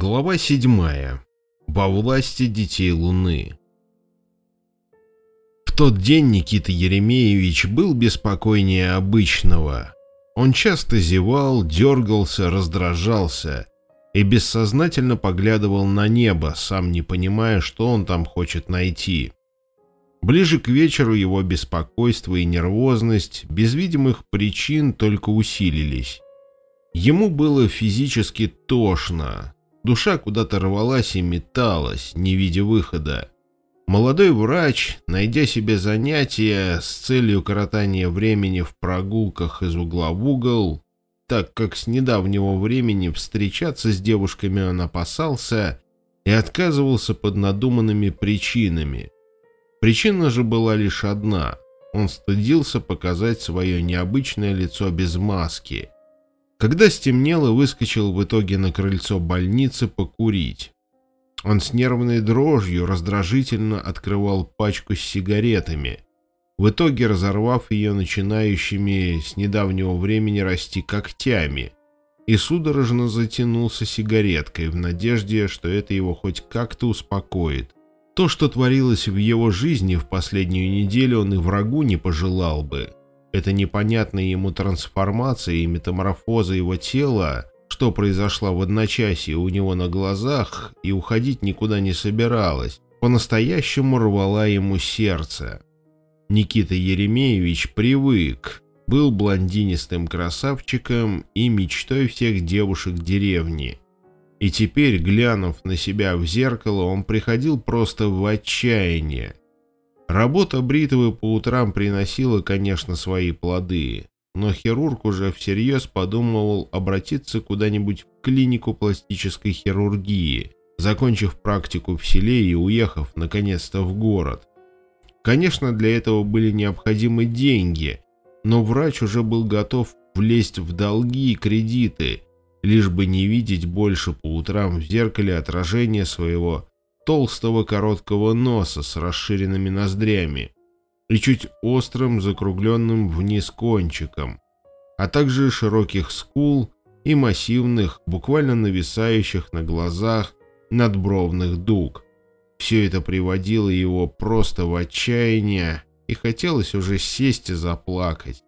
Глава седьмая. Во власти детей Луны. В тот день Никита Еремеевич был беспокойнее обычного. Он часто зевал, дергался, раздражался и бессознательно поглядывал на небо, сам не понимая, что он там хочет найти. Ближе к вечеру его беспокойство и нервозность без видимых причин только усилились. Ему было физически тошно, душа куда-то рвалась и металась, не видя выхода. Молодой врач, найдя себе занятие с целью коротания времени в прогулках из угла в угол, так как с недавнего времени встречаться с девушками он опасался и отказывался под надуманными причинами. Причина же была лишь одна – он стыдился показать свое необычное лицо без маски – когда стемнело, выскочил в итоге на крыльцо больницы покурить. Он с нервной дрожью раздражительно открывал пачку с сигаретами, в итоге разорвав ее начинающими с недавнего времени расти когтями, и судорожно затянулся сигареткой в надежде, что это его хоть как-то успокоит. То, что творилось в его жизни в последнюю неделю, он и врагу не пожелал бы. Эта непонятная ему трансформация и метаморфоза его тела, что произошла в одночасье у него на глазах и уходить никуда не собиралась, по-настоящему рвала ему сердце. Никита Еремеевич привык, был блондинистым красавчиком и мечтой всех девушек деревни. И теперь, глянув на себя в зеркало, он приходил просто в отчаяние. Работа бритвы по утрам приносила, конечно, свои плоды, но хирург уже всерьез подумывал обратиться куда-нибудь в клинику пластической хирургии, закончив практику в селе и уехав наконец-то в город. Конечно, для этого были необходимы деньги, но врач уже был готов влезть в долги и кредиты, лишь бы не видеть больше по утрам в зеркале отражение своего толстого короткого носа с расширенными ноздрями и чуть острым закругленным вниз кончиком, а также широких скул и массивных, буквально нависающих на глазах надбровных дуг. Все это приводило его просто в отчаяние, и хотелось уже сесть и заплакать.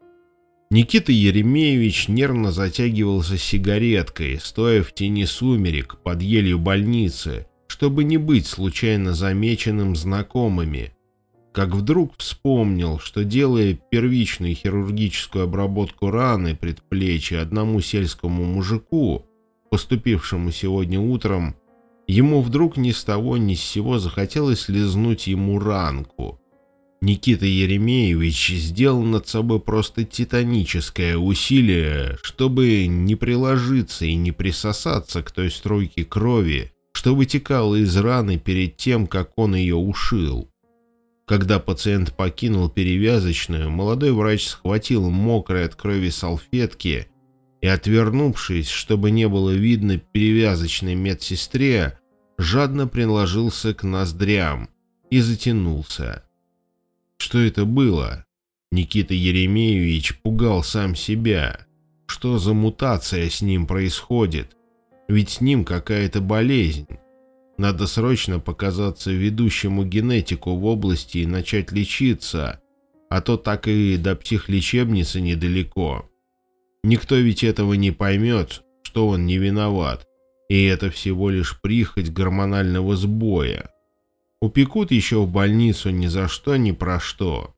Никита Еремеевич нервно затягивался сигареткой, стоя в тени сумерек под елью больницы, чтобы не быть случайно замеченным знакомыми, как вдруг вспомнил, что делая первичную хирургическую обработку раны предплечья одному сельскому мужику, поступившему сегодня утром, ему вдруг ни с того ни с сего захотелось лизнуть ему ранку. Никита Еремеевич сделал над собой просто титаническое усилие, чтобы не приложиться и не присосаться к той струйке крови, что вытекало из раны перед тем, как он ее ушил. Когда пациент покинул перевязочную, молодой врач схватил мокрые от крови салфетки и, отвернувшись, чтобы не было видно перевязочной медсестре, жадно приложился к ноздрям и затянулся. Что это было? Никита Еремеевич пугал сам себя. Что за мутация с ним происходит? Ведь с ним какая-то болезнь. Надо срочно показаться ведущему генетику в области и начать лечиться, а то так и до психлечебницы недалеко. Никто ведь этого не поймет, что он не виноват, и это всего лишь прихоть гормонального сбоя. Упекут еще в больницу ни за что, ни про что.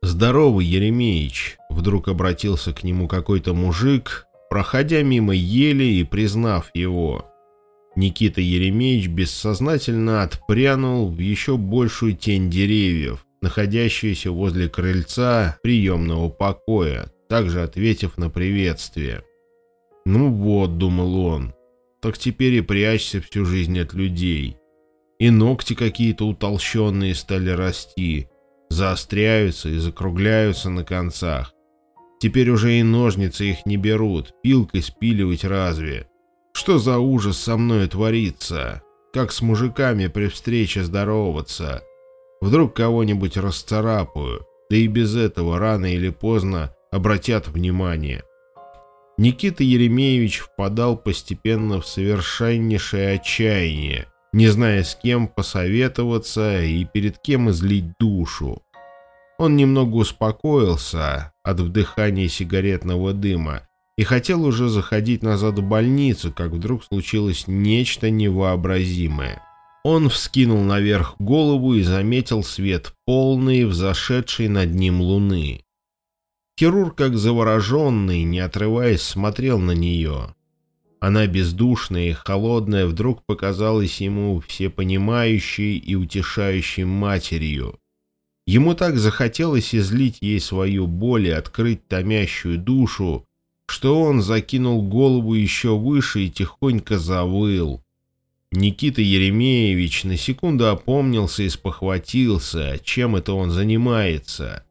«Здорово, Еремеич!» — вдруг обратился к нему какой-то мужик, проходя мимо ели и признав его. Никита Еремеевич бессознательно отпрянул в еще большую тень деревьев, находящуюся возле крыльца приемного покоя, также ответив на приветствие. «Ну вот», — думал он, — «так теперь и прячься всю жизнь от людей». И ногти какие-то утолщенные стали расти, заостряются и закругляются на концах. Теперь уже и ножницы их не берут, пилкой спиливать разве. Что за ужас со мной творится? Как с мужиками при встрече здороваться? Вдруг кого-нибудь расцарапаю, да и без этого рано или поздно обратят внимание. Никита Еремеевич впадал постепенно в совершеннейшее отчаяние, не зная с кем посоветоваться и перед кем излить душу. Он немного успокоился от вдыхания сигаретного дыма и хотел уже заходить назад в больницу, как вдруг случилось нечто невообразимое. Он вскинул наверх голову и заметил свет полный, взошедший над ним луны. Хирург, как завороженный, не отрываясь, смотрел на нее. Она бездушная и холодная вдруг показалась ему всепонимающей и утешающей матерью. Ему так захотелось излить ей свою боль и открыть томящую душу, что он закинул голову еще выше и тихонько завыл. Никита Еремеевич на секунду опомнился и спохватился, чем это он занимается.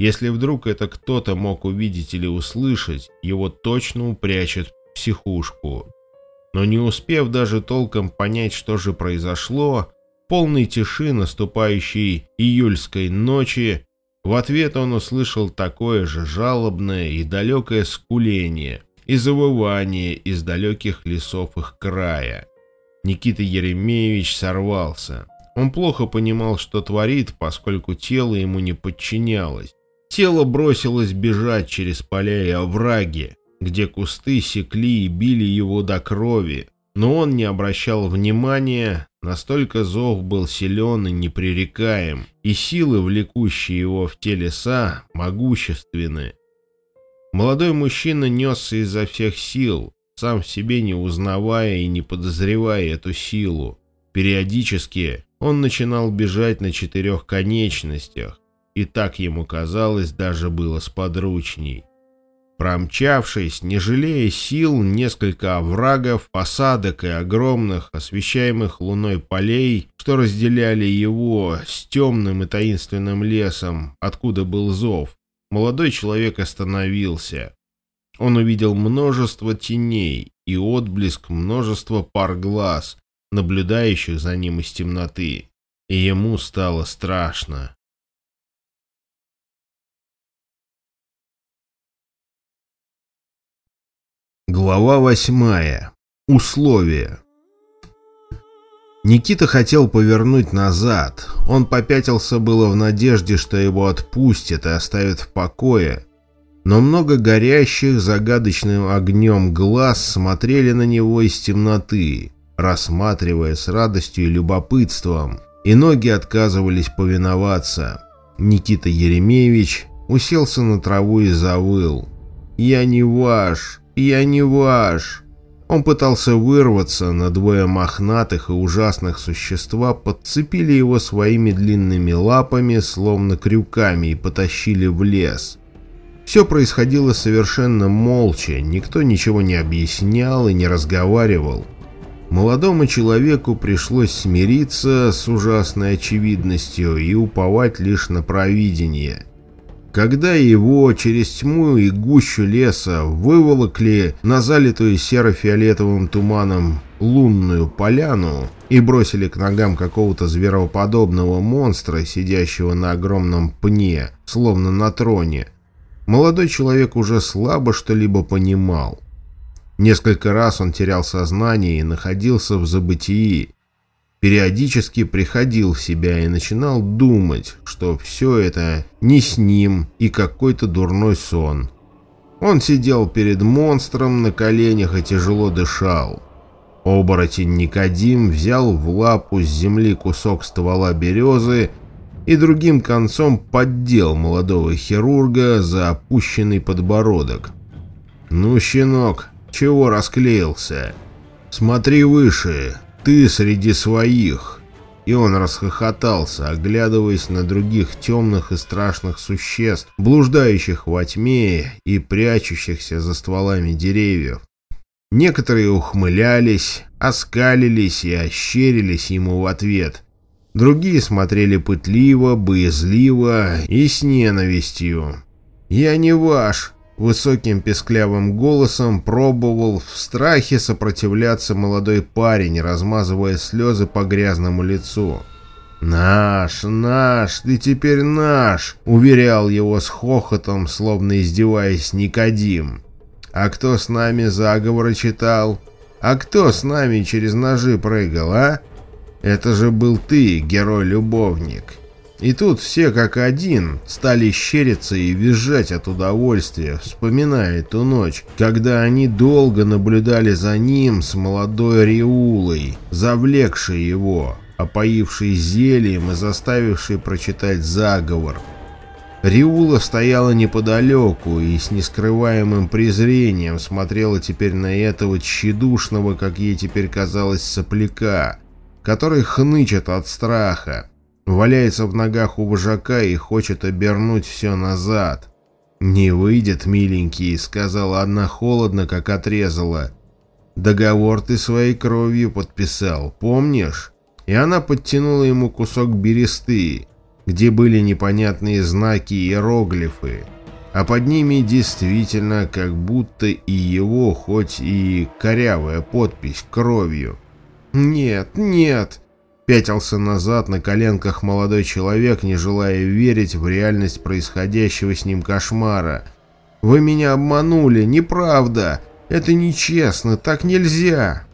Если вдруг это кто-то мог увидеть или услышать, его точно упрячут в психушку. Но не успев даже толком понять, что же произошло, полной тиши наступающей июльской ночи, в ответ он услышал такое же жалобное и далекое скуление и завывание из далеких лесов их края. Никита Еремеевич сорвался. Он плохо понимал, что творит, поскольку тело ему не подчинялось. Тело бросилось бежать через поля и овраги, где кусты секли и били его до крови, но он не обращал внимания, настолько зов был силен и непререкаем, и силы, влекущие его в те леса, могущественны. Молодой мужчина несся изо всех сил, сам в себе не узнавая и не подозревая эту силу. Периодически он начинал бежать на четырех конечностях, и так ему казалось даже было сподручней. Промчавшись, не жалея сил, несколько оврагов, посадок и огромных, освещаемых луной полей, что разделяли его с темным и таинственным лесом, откуда был зов, молодой человек остановился. Он увидел множество теней и отблеск множества пар глаз, наблюдающих за ним из темноты, и ему стало страшно. Глава восьмая. Условия. Никита хотел повернуть назад. Он попятился было в надежде, что его отпустят и оставят в покое. Но много горящих загадочным огнем глаз смотрели на него из темноты, рассматривая с радостью и любопытством, и ноги отказывались повиноваться. Никита Еремеевич уселся на траву и завыл. «Я не ваш!» «Я не ваш!» Он пытался вырваться, но двое мохнатых и ужасных существа подцепили его своими длинными лапами, словно крюками, и потащили в лес. Все происходило совершенно молча, никто ничего не объяснял и не разговаривал. Молодому человеку пришлось смириться с ужасной очевидностью и уповать лишь на провидение – когда его через тьму и гущу леса выволокли на залитую серо-фиолетовым туманом лунную поляну и бросили к ногам какого-то звероподобного монстра, сидящего на огромном пне, словно на троне, молодой человек уже слабо что-либо понимал. Несколько раз он терял сознание и находился в забытии, периодически приходил в себя и начинал думать, что все это не с ним и какой-то дурной сон. Он сидел перед монстром на коленях и тяжело дышал. Оборотень Никодим взял в лапу с земли кусок ствола березы и другим концом поддел молодого хирурга за опущенный подбородок. «Ну, щенок, чего расклеился? Смотри выше, ты среди своих!» И он расхохотался, оглядываясь на других темных и страшных существ, блуждающих во тьме и прячущихся за стволами деревьев. Некоторые ухмылялись, оскалились и ощерились ему в ответ. Другие смотрели пытливо, боязливо и с ненавистью. «Я не ваш», Высоким песклявым голосом пробовал в страхе сопротивляться молодой парень, размазывая слезы по грязному лицу. «Наш, наш, ты теперь наш!» — уверял его с хохотом, словно издеваясь Никодим. А кто с нами заговоры читал? А кто с нами через ножи прыгал, а? Это же был ты, герой-любовник. И тут все как один стали щериться и визжать от удовольствия, вспоминая ту ночь, когда они долго наблюдали за ним с молодой Риулой, завлекшей его, опоившей зельем и заставившей прочитать заговор. Риула стояла неподалеку и с нескрываемым презрением смотрела теперь на этого тщедушного, как ей теперь казалось, сопляка, который хнычет от страха, валяется в ногах у вожака и хочет обернуть все назад. «Не выйдет, миленький», — сказала одна холодно, как отрезала. «Договор ты своей кровью подписал, помнишь?» И она подтянула ему кусок бересты, где были непонятные знаки и иероглифы, а под ними действительно как будто и его, хоть и корявая подпись кровью. «Нет, нет!» Пятился назад на коленках молодой человек, не желая верить в реальность происходящего с ним кошмара. «Вы меня обманули, неправда! Это нечестно, так нельзя!»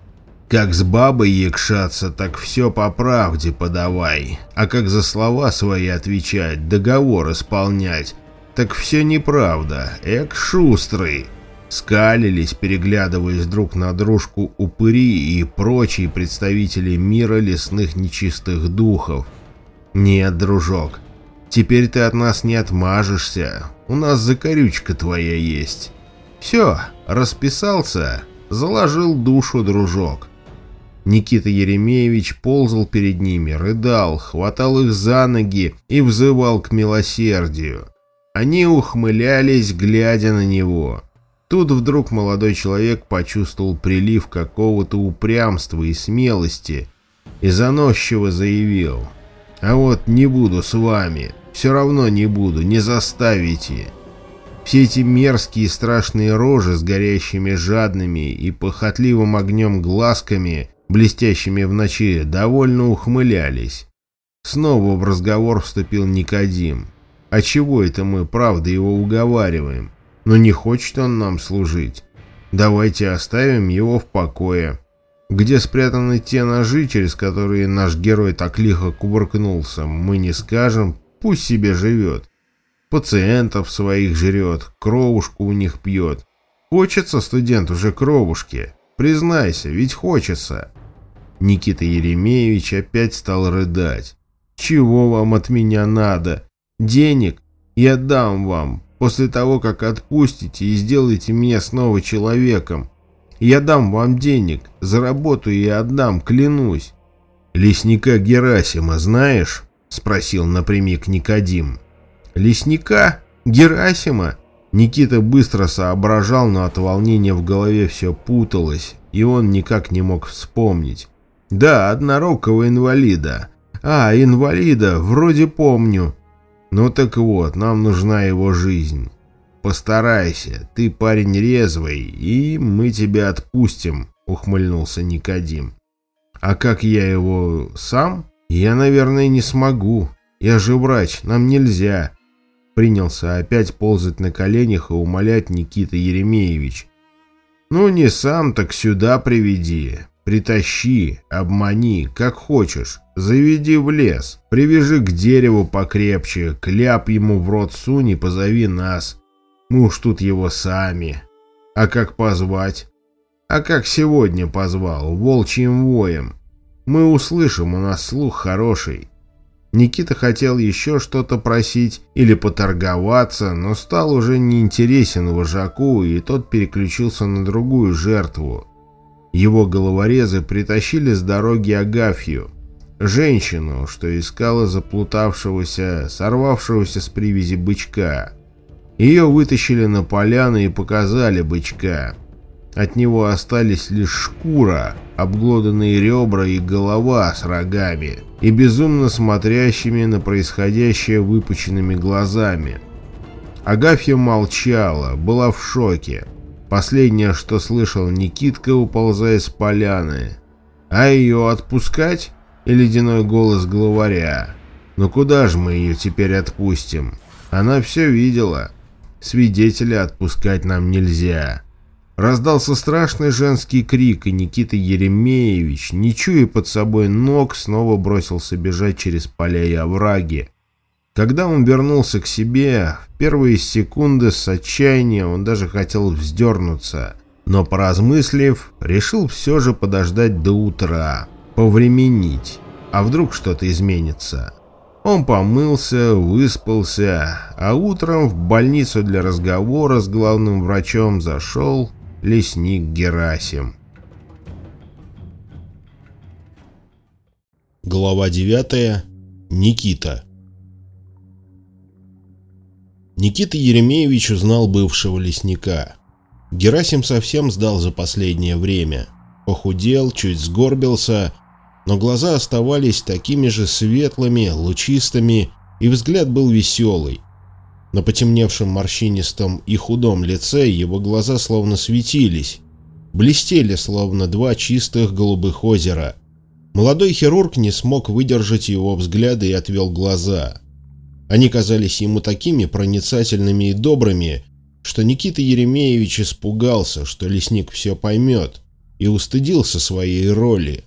Как с бабой якшаться, так все по правде подавай. А как за слова свои отвечать, договор исполнять, так все неправда. Эк шустрый. Скалились, переглядываясь друг на дружку упыри и прочие представители мира лесных нечистых духов. «Нет, дружок, теперь ты от нас не отмажешься, у нас закорючка твоя есть. Все, расписался, заложил душу, дружок. Никита Еремеевич ползал перед ними, рыдал, хватал их за ноги и взывал к милосердию. Они ухмылялись, глядя на него. Тут вдруг молодой человек почувствовал прилив какого-то упрямства и смелости и заносчиво заявил. «А вот не буду с вами, все равно не буду, не заставите». Все эти мерзкие и страшные рожи с горящими жадными и похотливым огнем глазками, блестящими в ночи, довольно ухмылялись. Снова в разговор вступил Никодим. «А чего это мы, правда, его уговариваем?» Но не хочет он нам служить. Давайте оставим его в покое. Где спрятаны те ножи, через которые наш герой так лихо кувыркнулся, мы не скажем, пусть себе живет. Пациентов своих жрет, кровушку у них пьет. Хочется студент уже кровушки. Признайся, ведь хочется. Никита Еремеевич опять стал рыдать. «Чего вам от меня надо? Денег? Я дам вам, после того, как отпустите и сделаете меня снова человеком. Я дам вам денег, заработаю и отдам, клянусь. Лесника Герасима знаешь? Спросил напрямик Никодим. Лесника? Герасима? Никита быстро соображал, но от волнения в голове все путалось, и он никак не мог вспомнить. Да, однорукого инвалида. А, инвалида, вроде помню. Ну так вот, нам нужна его жизнь. Постарайся, ты парень резвый, и мы тебя отпустим, ухмыльнулся Никодим. А как я его сам? Я, наверное, не смогу. Я же врач, нам нельзя. Принялся опять ползать на коленях и умолять Никита Еремеевич. Ну не сам, так сюда приведи. Притащи, обмани, как хочешь. Заведи в лес, привяжи к дереву покрепче, кляп ему в рот сунь и позови нас. Мы уж тут его сами. А как позвать? А как сегодня позвал, волчьим воем. Мы услышим, у нас слух хороший. Никита хотел еще что-то просить или поторговаться, но стал уже неинтересен вожаку, и тот переключился на другую жертву. Его головорезы притащили с дороги Агафью, женщину, что искала заплутавшегося, сорвавшегося с привязи бычка. Ее вытащили на поляну и показали бычка. От него остались лишь шкура, обглоданные ребра и голова с рогами, и безумно смотрящими на происходящее выпученными глазами. Агафья молчала, была в шоке. Последнее, что слышал Никитка, уползая с поляны. А ее отпускать? И ледяной голос главаря. Ну куда же мы ее теперь отпустим? Она все видела. Свидетеля отпускать нам нельзя. Раздался страшный женский крик, и Никита Еремеевич, не чуя под собой ног, снова бросился бежать через поля и овраги. Когда он вернулся к себе, в первые секунды с отчаяния он даже хотел вздернуться, но, поразмыслив, решил все же подождать до утра, повременить, а вдруг что-то изменится. Он помылся, выспался, а утром в больницу для разговора с главным врачом зашел лесник Герасим. Глава 9. Никита. Никита Еремеевич узнал бывшего лесника. Герасим совсем сдал за последнее время. Похудел, чуть сгорбился, но глаза оставались такими же светлыми, лучистыми, и взгляд был веселый. На потемневшем морщинистом и худом лице его глаза словно светились, блестели словно два чистых голубых озера. Молодой хирург не смог выдержать его взгляда и отвел глаза. Они казались ему такими проницательными и добрыми, что Никита Еремеевич испугался, что лесник все поймет, и устыдился своей роли.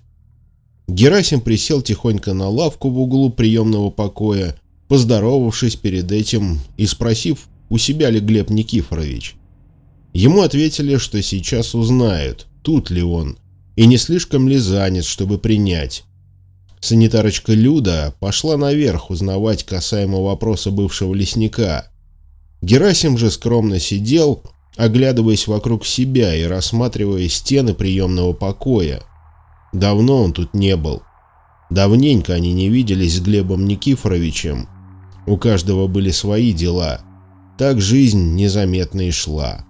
Герасим присел тихонько на лавку в углу приемного покоя поздоровавшись перед этим и спросив, у себя ли Глеб Никифорович. Ему ответили, что сейчас узнают, тут ли он, и не слишком ли занят, чтобы принять. Санитарочка Люда пошла наверх узнавать касаемо вопроса бывшего лесника. Герасим же скромно сидел, оглядываясь вокруг себя и рассматривая стены приемного покоя. Давно он тут не был. Давненько они не виделись с Глебом Никифоровичем, у каждого были свои дела. Так жизнь незаметно и шла.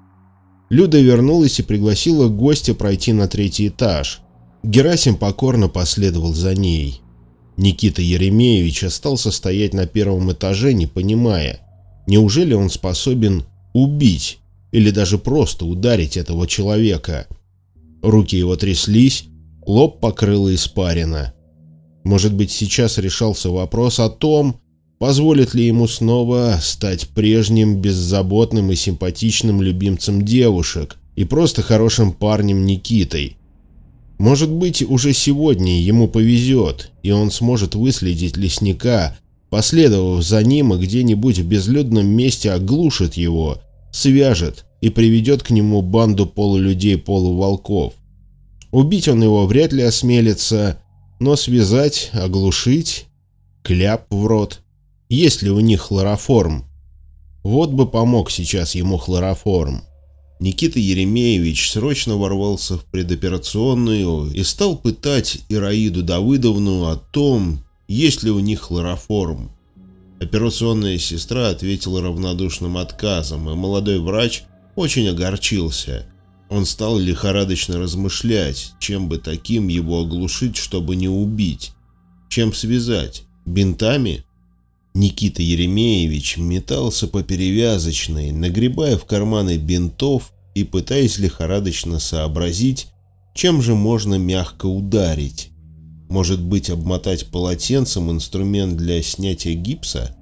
Люда вернулась и пригласила гостя пройти на третий этаж. Герасим покорно последовал за ней. Никита Еремеевич остался стоять на первом этаже, не понимая, неужели он способен убить или даже просто ударить этого человека. Руки его тряслись, лоб покрыло испарина. Может быть, сейчас решался вопрос о том, Позволит ли ему снова стать прежним беззаботным и симпатичным любимцем девушек и просто хорошим парнем Никитой? Может быть, уже сегодня ему повезет, и он сможет выследить лесника, последовав за ним и где-нибудь в безлюдном месте оглушит его, свяжет и приведет к нему банду полулюдей-полуволков. Убить он его вряд ли осмелится, но связать, оглушить, кляп в рот – есть ли у них хлороформ. Вот бы помог сейчас ему хлороформ. Никита Еремеевич срочно ворвался в предоперационную и стал пытать Ираиду Давыдовну о том, есть ли у них хлороформ. Операционная сестра ответила равнодушным отказом, и молодой врач очень огорчился. Он стал лихорадочно размышлять, чем бы таким его оглушить, чтобы не убить. Чем связать? Бинтами? Никита Еремеевич метался по перевязочной, нагребая в карманы бинтов и пытаясь лихорадочно сообразить, чем же можно мягко ударить. Может быть, обмотать полотенцем инструмент для снятия гипса?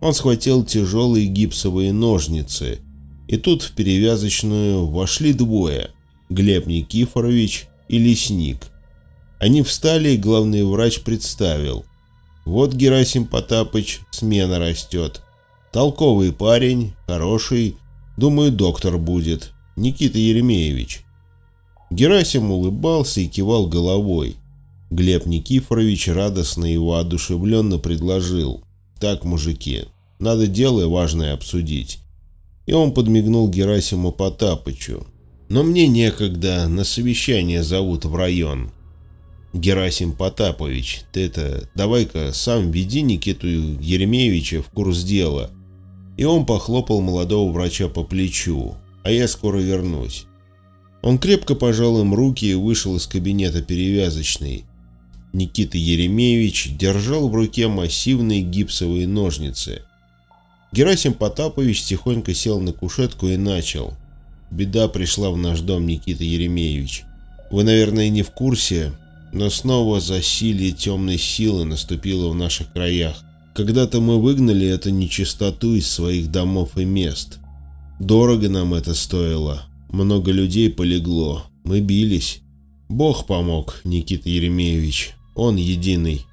Он схватил тяжелые гипсовые ножницы, и тут в перевязочную вошли двое – Глеб Никифорович и Лесник. Они встали, и главный врач представил. Вот Герасим Потапыч, смена растет. Толковый парень, хороший, думаю, доктор будет. Никита Еремеевич. Герасим улыбался и кивал головой. Глеб Никифорович радостно и воодушевленно предложил. «Так, мужики, надо дело важное обсудить». И он подмигнул Герасиму Потапычу. «Но мне некогда, на совещание зовут в район. Герасим Потапович, ты это, давай-ка сам веди Никиту Еремеевича в курс дела. И он похлопал молодого врача по плечу, а я скоро вернусь. Он крепко пожал им руки и вышел из кабинета перевязочной. Никита Еремеевич держал в руке массивные гипсовые ножницы. Герасим Потапович тихонько сел на кушетку и начал. Беда пришла в наш дом, Никита Еремеевич. Вы, наверное, не в курсе, но снова засилие темной силы наступило в наших краях. Когда-то мы выгнали эту нечистоту из своих домов и мест. Дорого нам это стоило. много людей полегло, мы бились. Бог помог, Никита Еремеевич, он единый.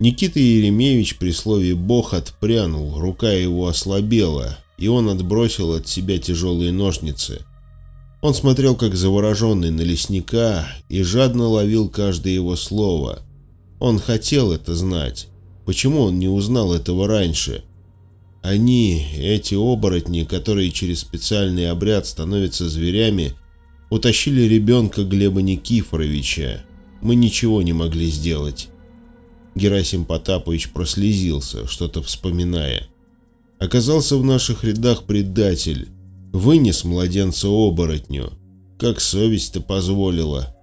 Никита Еремеевич при слове «бог» отпрянул, рука его ослабела, и он отбросил от себя тяжелые ножницы. Он смотрел как завороженный на лесника и жадно ловил каждое его слово. Он хотел это знать. Почему он не узнал этого раньше? Они, эти оборотни, которые через специальный обряд становятся зверями, утащили ребенка Глеба Никифоровича. Мы ничего не могли сделать. Герасим Потапович прослезился, что-то вспоминая. Оказался в наших рядах предатель. Вынес младенца оборотню. Как совесть-то позволила.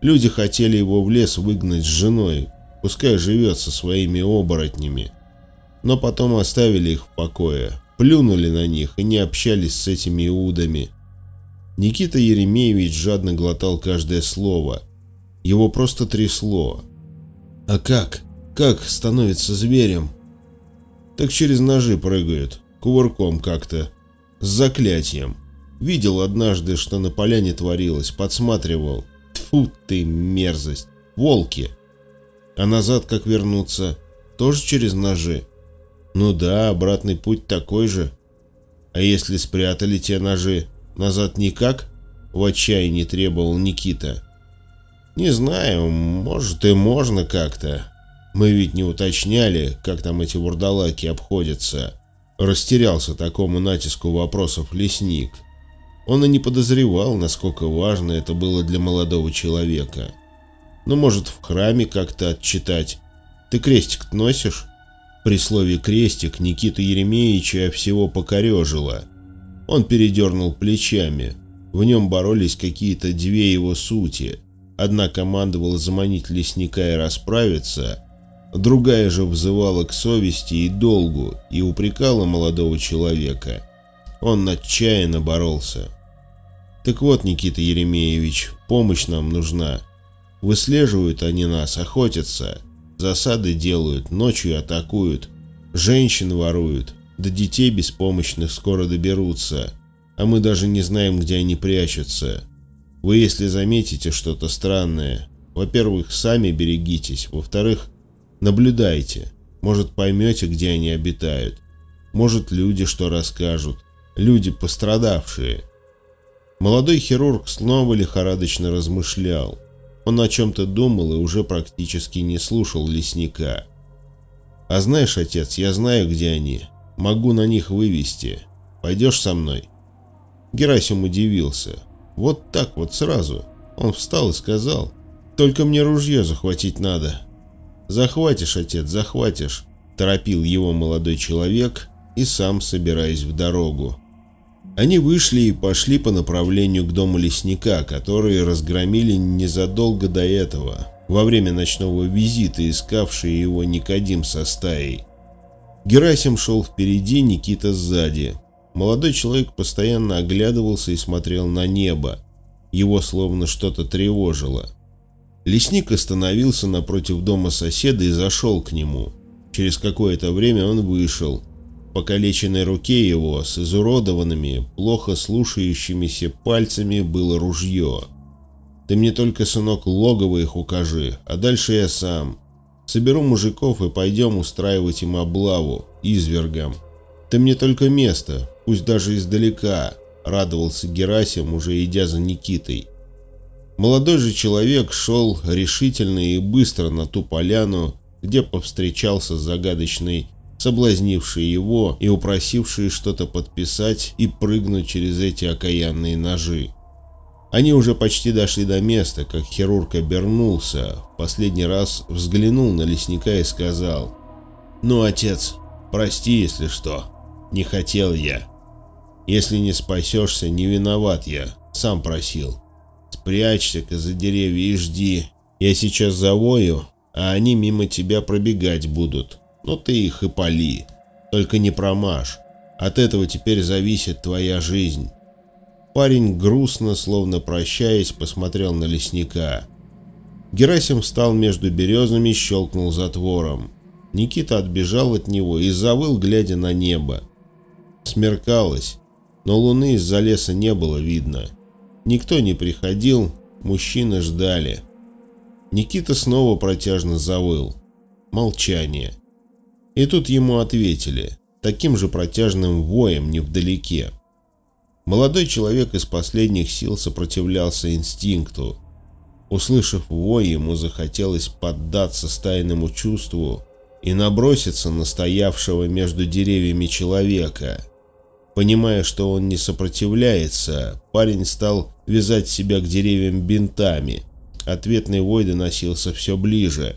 Люди хотели его в лес выгнать с женой, пускай живет со своими оборотнями. Но потом оставили их в покое, плюнули на них и не общались с этими иудами. Никита Еремеевич жадно глотал каждое слово. Его просто трясло. А как? Как становится зверем? Так через ножи прыгают, кувырком как-то, с заклятием. Видел однажды, что на поляне творилось, подсматривал. Тьфу ты, мерзость. Волки. А назад как вернуться? Тоже через ножи? Ну да, обратный путь такой же. А если спрятали те ножи, назад никак? В отчаянии требовал Никита. Не знаю, может и можно как-то. Мы ведь не уточняли, как там эти вурдалаки обходятся. Растерялся такому натиску вопросов лесник. Он и не подозревал, насколько важно это было для молодого человека. Ну, может, в храме как-то отчитать. Ты крестик носишь? При слове «крестик» Никита Еремеевича всего покорежило. Он передернул плечами. В нем боролись какие-то две его сути. Одна командовала заманить лесника и расправиться, Другая же взывала к совести и долгу и упрекала молодого человека. Он отчаянно боролся. Так вот, Никита Еремеевич, помощь нам нужна. Выслеживают они нас, охотятся, засады делают, ночью атакуют, женщин воруют, до детей беспомощных скоро доберутся, а мы даже не знаем, где они прячутся. Вы, если заметите что-то странное, во-первых, сами берегитесь, во-вторых, Наблюдайте. Может, поймете, где они обитают. Может, люди что расскажут. Люди пострадавшие. Молодой хирург снова лихорадочно размышлял. Он о чем-то думал и уже практически не слушал лесника. «А знаешь, отец, я знаю, где они. Могу на них вывести. Пойдешь со мной?» Герасим удивился. Вот так вот сразу. Он встал и сказал. «Только мне ружье захватить надо. «Захватишь, отец, захватишь», – торопил его молодой человек и сам собираясь в дорогу. Они вышли и пошли по направлению к дому лесника, который разгромили незадолго до этого, во время ночного визита, искавший его Никодим со стаей. Герасим шел впереди, Никита сзади. Молодой человек постоянно оглядывался и смотрел на небо. Его словно что-то тревожило. Лесник остановился напротив дома соседа и зашел к нему. Через какое-то время он вышел. В покалеченной руке его с изуродованными, плохо слушающимися пальцами было ружье. «Ты мне только, сынок, логово их укажи, а дальше я сам. Соберу мужиков и пойдем устраивать им облаву, извергам. Ты мне только место, пусть даже издалека», — радовался Герасим, уже идя за Никитой. Молодой же человек шел решительно и быстро на ту поляну, где повстречался с загадочной, соблазнившей его и упросившей что-то подписать и прыгнуть через эти окаянные ножи. Они уже почти дошли до места, как хирург обернулся, в последний раз взглянул на лесника и сказал, «Ну, отец, прости, если что, не хотел я. Если не спасешься, не виноват я, сам просил». Спрячься-ка за деревья и жди. Я сейчас завою, а они мимо тебя пробегать будут. Но ты их и поли. Только не промажь. От этого теперь зависит твоя жизнь. Парень грустно, словно прощаясь, посмотрел на лесника. Герасим встал между березами и щелкнул затвором. Никита отбежал от него и завыл, глядя на небо. Смеркалось, но луны из-за леса не было видно. Никто не приходил, мужчины ждали. Никита снова протяжно завыл. Молчание. И тут ему ответили, таким же протяжным воем невдалеке. Молодой человек из последних сил сопротивлялся инстинкту. Услышав вой, ему захотелось поддаться стайному чувству и наброситься на стоявшего между деревьями человека. Понимая, что он не сопротивляется, парень стал вязать себя к деревьям бинтами. Ответный вой доносился все ближе.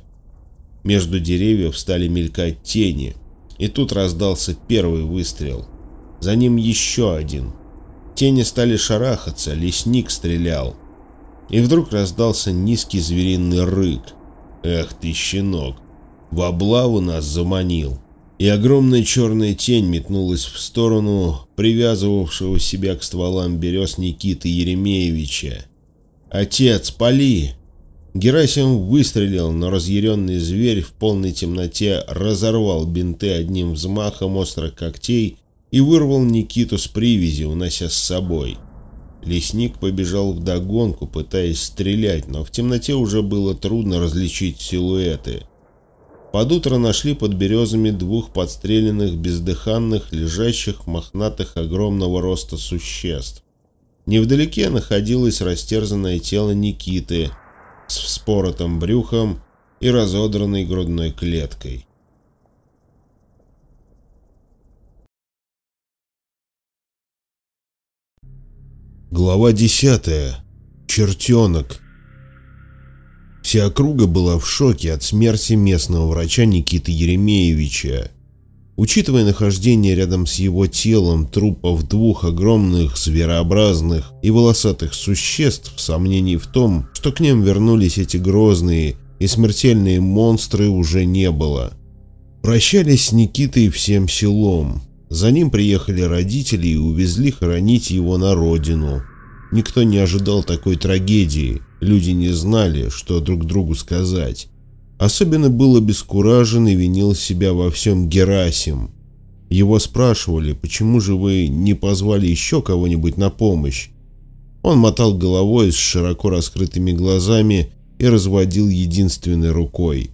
Между деревьев стали мелькать тени, и тут раздался первый выстрел. За ним еще один. Тени стали шарахаться, лесник стрелял. И вдруг раздался низкий звериный рык. «Эх ты, щенок! В облаву нас заманил!» И огромная черная тень метнулась в сторону привязывавшего себя к стволам берез Никиты Еремеевича. «Отец, пали!» Герасим выстрелил, но разъяренный зверь в полной темноте разорвал бинты одним взмахом острых когтей и вырвал Никиту с привязи, унося с собой. Лесник побежал вдогонку, пытаясь стрелять, но в темноте уже было трудно различить силуэты. Под утро нашли под березами двух подстреленных, бездыханных, лежащих, мохнатых огромного роста существ. Невдалеке находилось растерзанное тело Никиты – с вспоротым брюхом и разодранной грудной клеткой. Глава десятая. Чертенок. Вся округа была в шоке от смерти местного врача Никиты Еремеевича. Учитывая нахождение рядом с его телом трупов двух огромных, зверообразных и волосатых существ, сомнений в том, что к ним вернулись эти грозные и смертельные монстры уже не было. Прощались с Никитой всем селом. За ним приехали родители и увезли хоронить его на родину. Никто не ожидал такой трагедии, люди не знали, что друг другу сказать. Особенно был обескуражен и винил себя во всем Герасим. Его спрашивали, почему же вы не позвали еще кого-нибудь на помощь. Он мотал головой с широко раскрытыми глазами и разводил единственной рукой.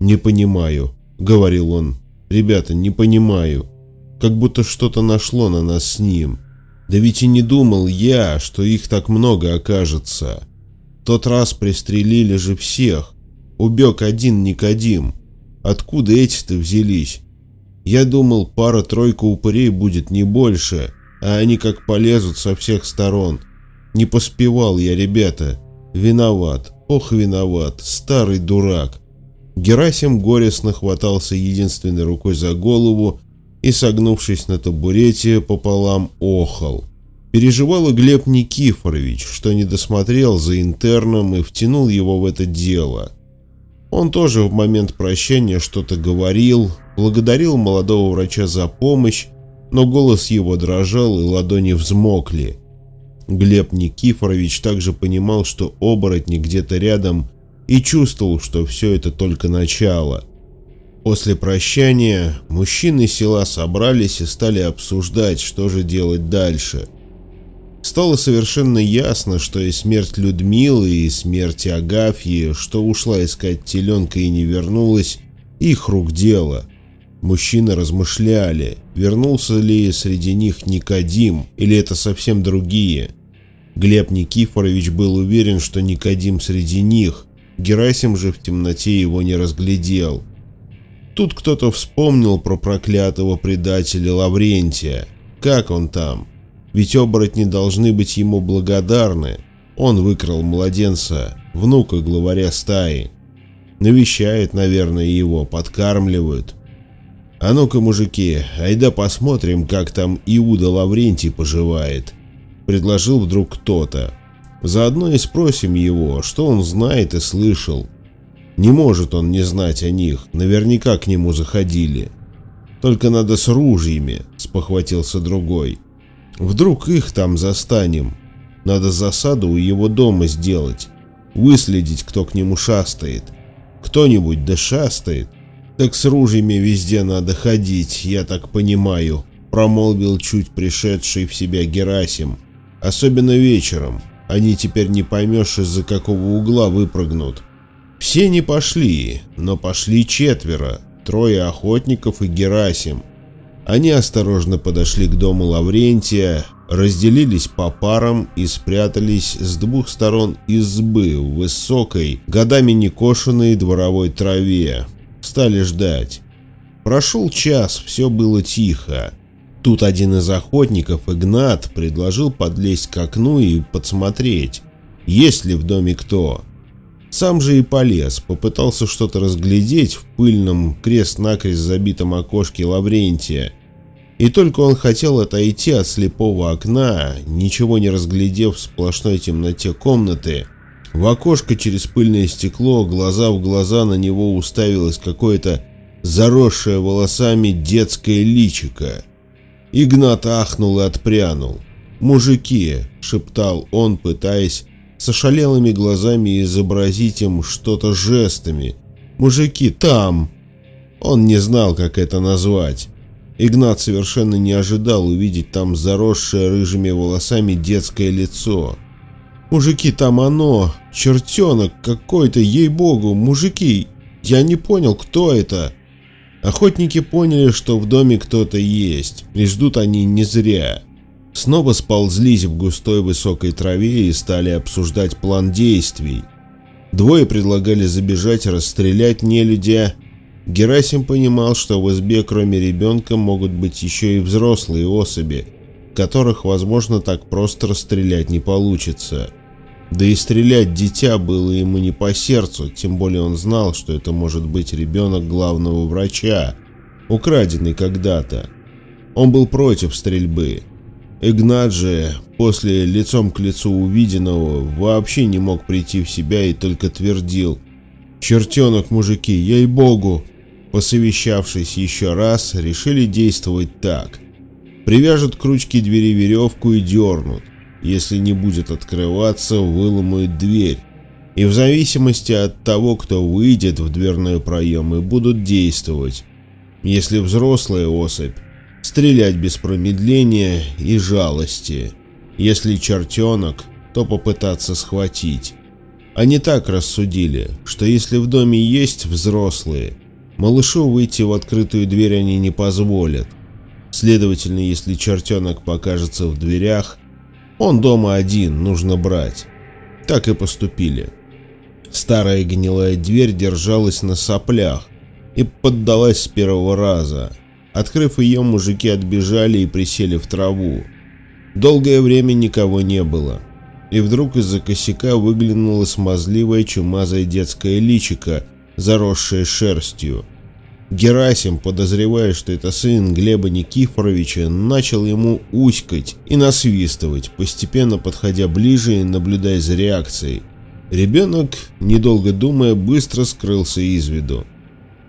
«Не понимаю», — говорил он. «Ребята, не понимаю. Как будто что-то нашло на нас с ним. Да ведь и не думал я, что их так много окажется. Тот раз пристрелили же всех. Убег один Никодим. Откуда эти-то взялись? Я думал, пара-тройка упырей будет не больше, а они как полезут со всех сторон. Не поспевал я, ребята. Виноват, ох виноват, старый дурак. Герасим горестно хватался единственной рукой за голову и, согнувшись на табурете, пополам охал. Переживал и Глеб Никифорович, что не досмотрел за интерном и втянул его в это дело. Он тоже в момент прощения что-то говорил, благодарил молодого врача за помощь, но голос его дрожал и ладони взмокли. Глеб Никифорович также понимал, что оборотни где-то рядом и чувствовал, что все это только начало. После прощания мужчины села собрались и стали обсуждать, что же делать дальше – Стало совершенно ясно, что и смерть Людмилы, и смерть Агафьи, что ушла искать теленка и не вернулась, их рук дело. Мужчины размышляли, вернулся ли среди них Никодим, или это совсем другие. Глеб Никифорович был уверен, что Никодим среди них, Герасим же в темноте его не разглядел. Тут кто-то вспомнил про проклятого предателя Лаврентия. Как он там? Ведь оборотни должны быть ему благодарны. Он выкрал младенца, внука главаря стаи. Навещает, наверное, его, подкармливают. А ну-ка, мужики, айда посмотрим, как там Иуда Лаврентий поживает. Предложил вдруг кто-то. Заодно и спросим его, что он знает и слышал. Не может он не знать о них, наверняка к нему заходили. Только надо с ружьями, спохватился другой. Вдруг их там застанем. Надо засаду у его дома сделать. Выследить, кто к нему шастает. Кто-нибудь да шастает. Так с ружьями везде надо ходить, я так понимаю, промолвил чуть пришедший в себя Герасим. Особенно вечером. Они теперь не поймешь, из-за какого угла выпрыгнут. Все не пошли, но пошли четверо. Трое охотников и Герасим. Они осторожно подошли к дому Лаврентия, разделились по парам и спрятались с двух сторон избы в высокой, годами некошенной дворовой траве. Стали ждать. Прошел час, все было тихо. Тут один из охотников, Игнат, предложил подлезть к окну и подсмотреть, есть ли в доме кто. Сам же и полез, попытался что-то разглядеть в пыльном крест-накрест забитом окошке Лаврентия. И только он хотел отойти от слепого окна, ничего не разглядев в сплошной темноте комнаты, в окошко через пыльное стекло, глаза в глаза на него уставилось какое-то заросшее волосами детское личико. Игнат ахнул и отпрянул. «Мужики!» — шептал он, пытаясь с ошалелыми глазами изобразить им что-то жестами. «Мужики, там!» Он не знал, как это назвать. Игнат совершенно не ожидал увидеть там заросшее рыжими волосами детское лицо. «Мужики, там оно! Чертенок какой-то, ей-богу! Мужики! Я не понял, кто это!» Охотники поняли, что в доме кто-то есть, и ждут они не зря. Снова сползлись в густой высокой траве и стали обсуждать план действий. Двое предлагали забежать расстрелять нелюдя. Герасим понимал, что в избе кроме ребенка могут быть еще и взрослые особи, которых, возможно, так просто расстрелять не получится. Да и стрелять дитя было ему не по сердцу, тем более он знал, что это может быть ребенок главного врача, украденный когда-то. Он был против стрельбы. Игнат же, после лицом к лицу увиденного, вообще не мог прийти в себя и только твердил «Чертенок, мужики, ей-богу!» Посовещавшись еще раз, решили действовать так. Привяжут к ручке двери веревку и дернут. Если не будет открываться, выломают дверь. И в зависимости от того, кто выйдет в дверной проем, и будут действовать. Если взрослая особь, стрелять без промедления и жалости. Если чертенок, то попытаться схватить. Они так рассудили, что если в доме есть взрослые, малышу выйти в открытую дверь они не позволят. Следовательно, если чертенок покажется в дверях, он дома один, нужно брать. Так и поступили. Старая гнилая дверь держалась на соплях и поддалась с первого раза. Открыв ее, мужики отбежали и присели в траву. Долгое время никого не было. И вдруг из-за косяка выглянуло смазливое чумазое детское личико, заросшее шерстью. Герасим, подозревая, что это сын Глеба Никифоровича, начал ему уськать и насвистывать, постепенно подходя ближе и наблюдая за реакцией. Ребенок, недолго думая, быстро скрылся из виду.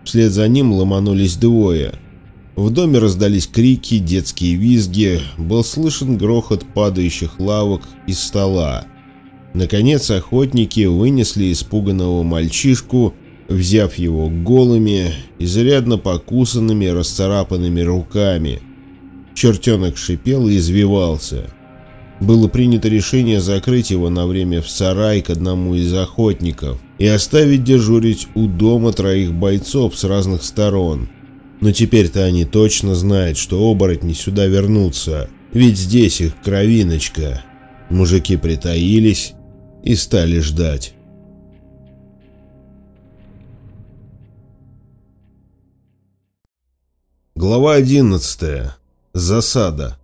Вслед за ним ломанулись двое. В доме раздались крики, детские визги, был слышен грохот падающих лавок из стола. Наконец охотники вынесли испуганного мальчишку взяв его голыми, изрядно покусанными, расцарапанными руками. Чертенок шипел и извивался. Было принято решение закрыть его на время в сарай к одному из охотников и оставить дежурить у дома троих бойцов с разных сторон. Но теперь-то они точно знают, что оборотни сюда вернутся, ведь здесь их кровиночка. Мужики притаились и стали ждать. Глава 11. Засада.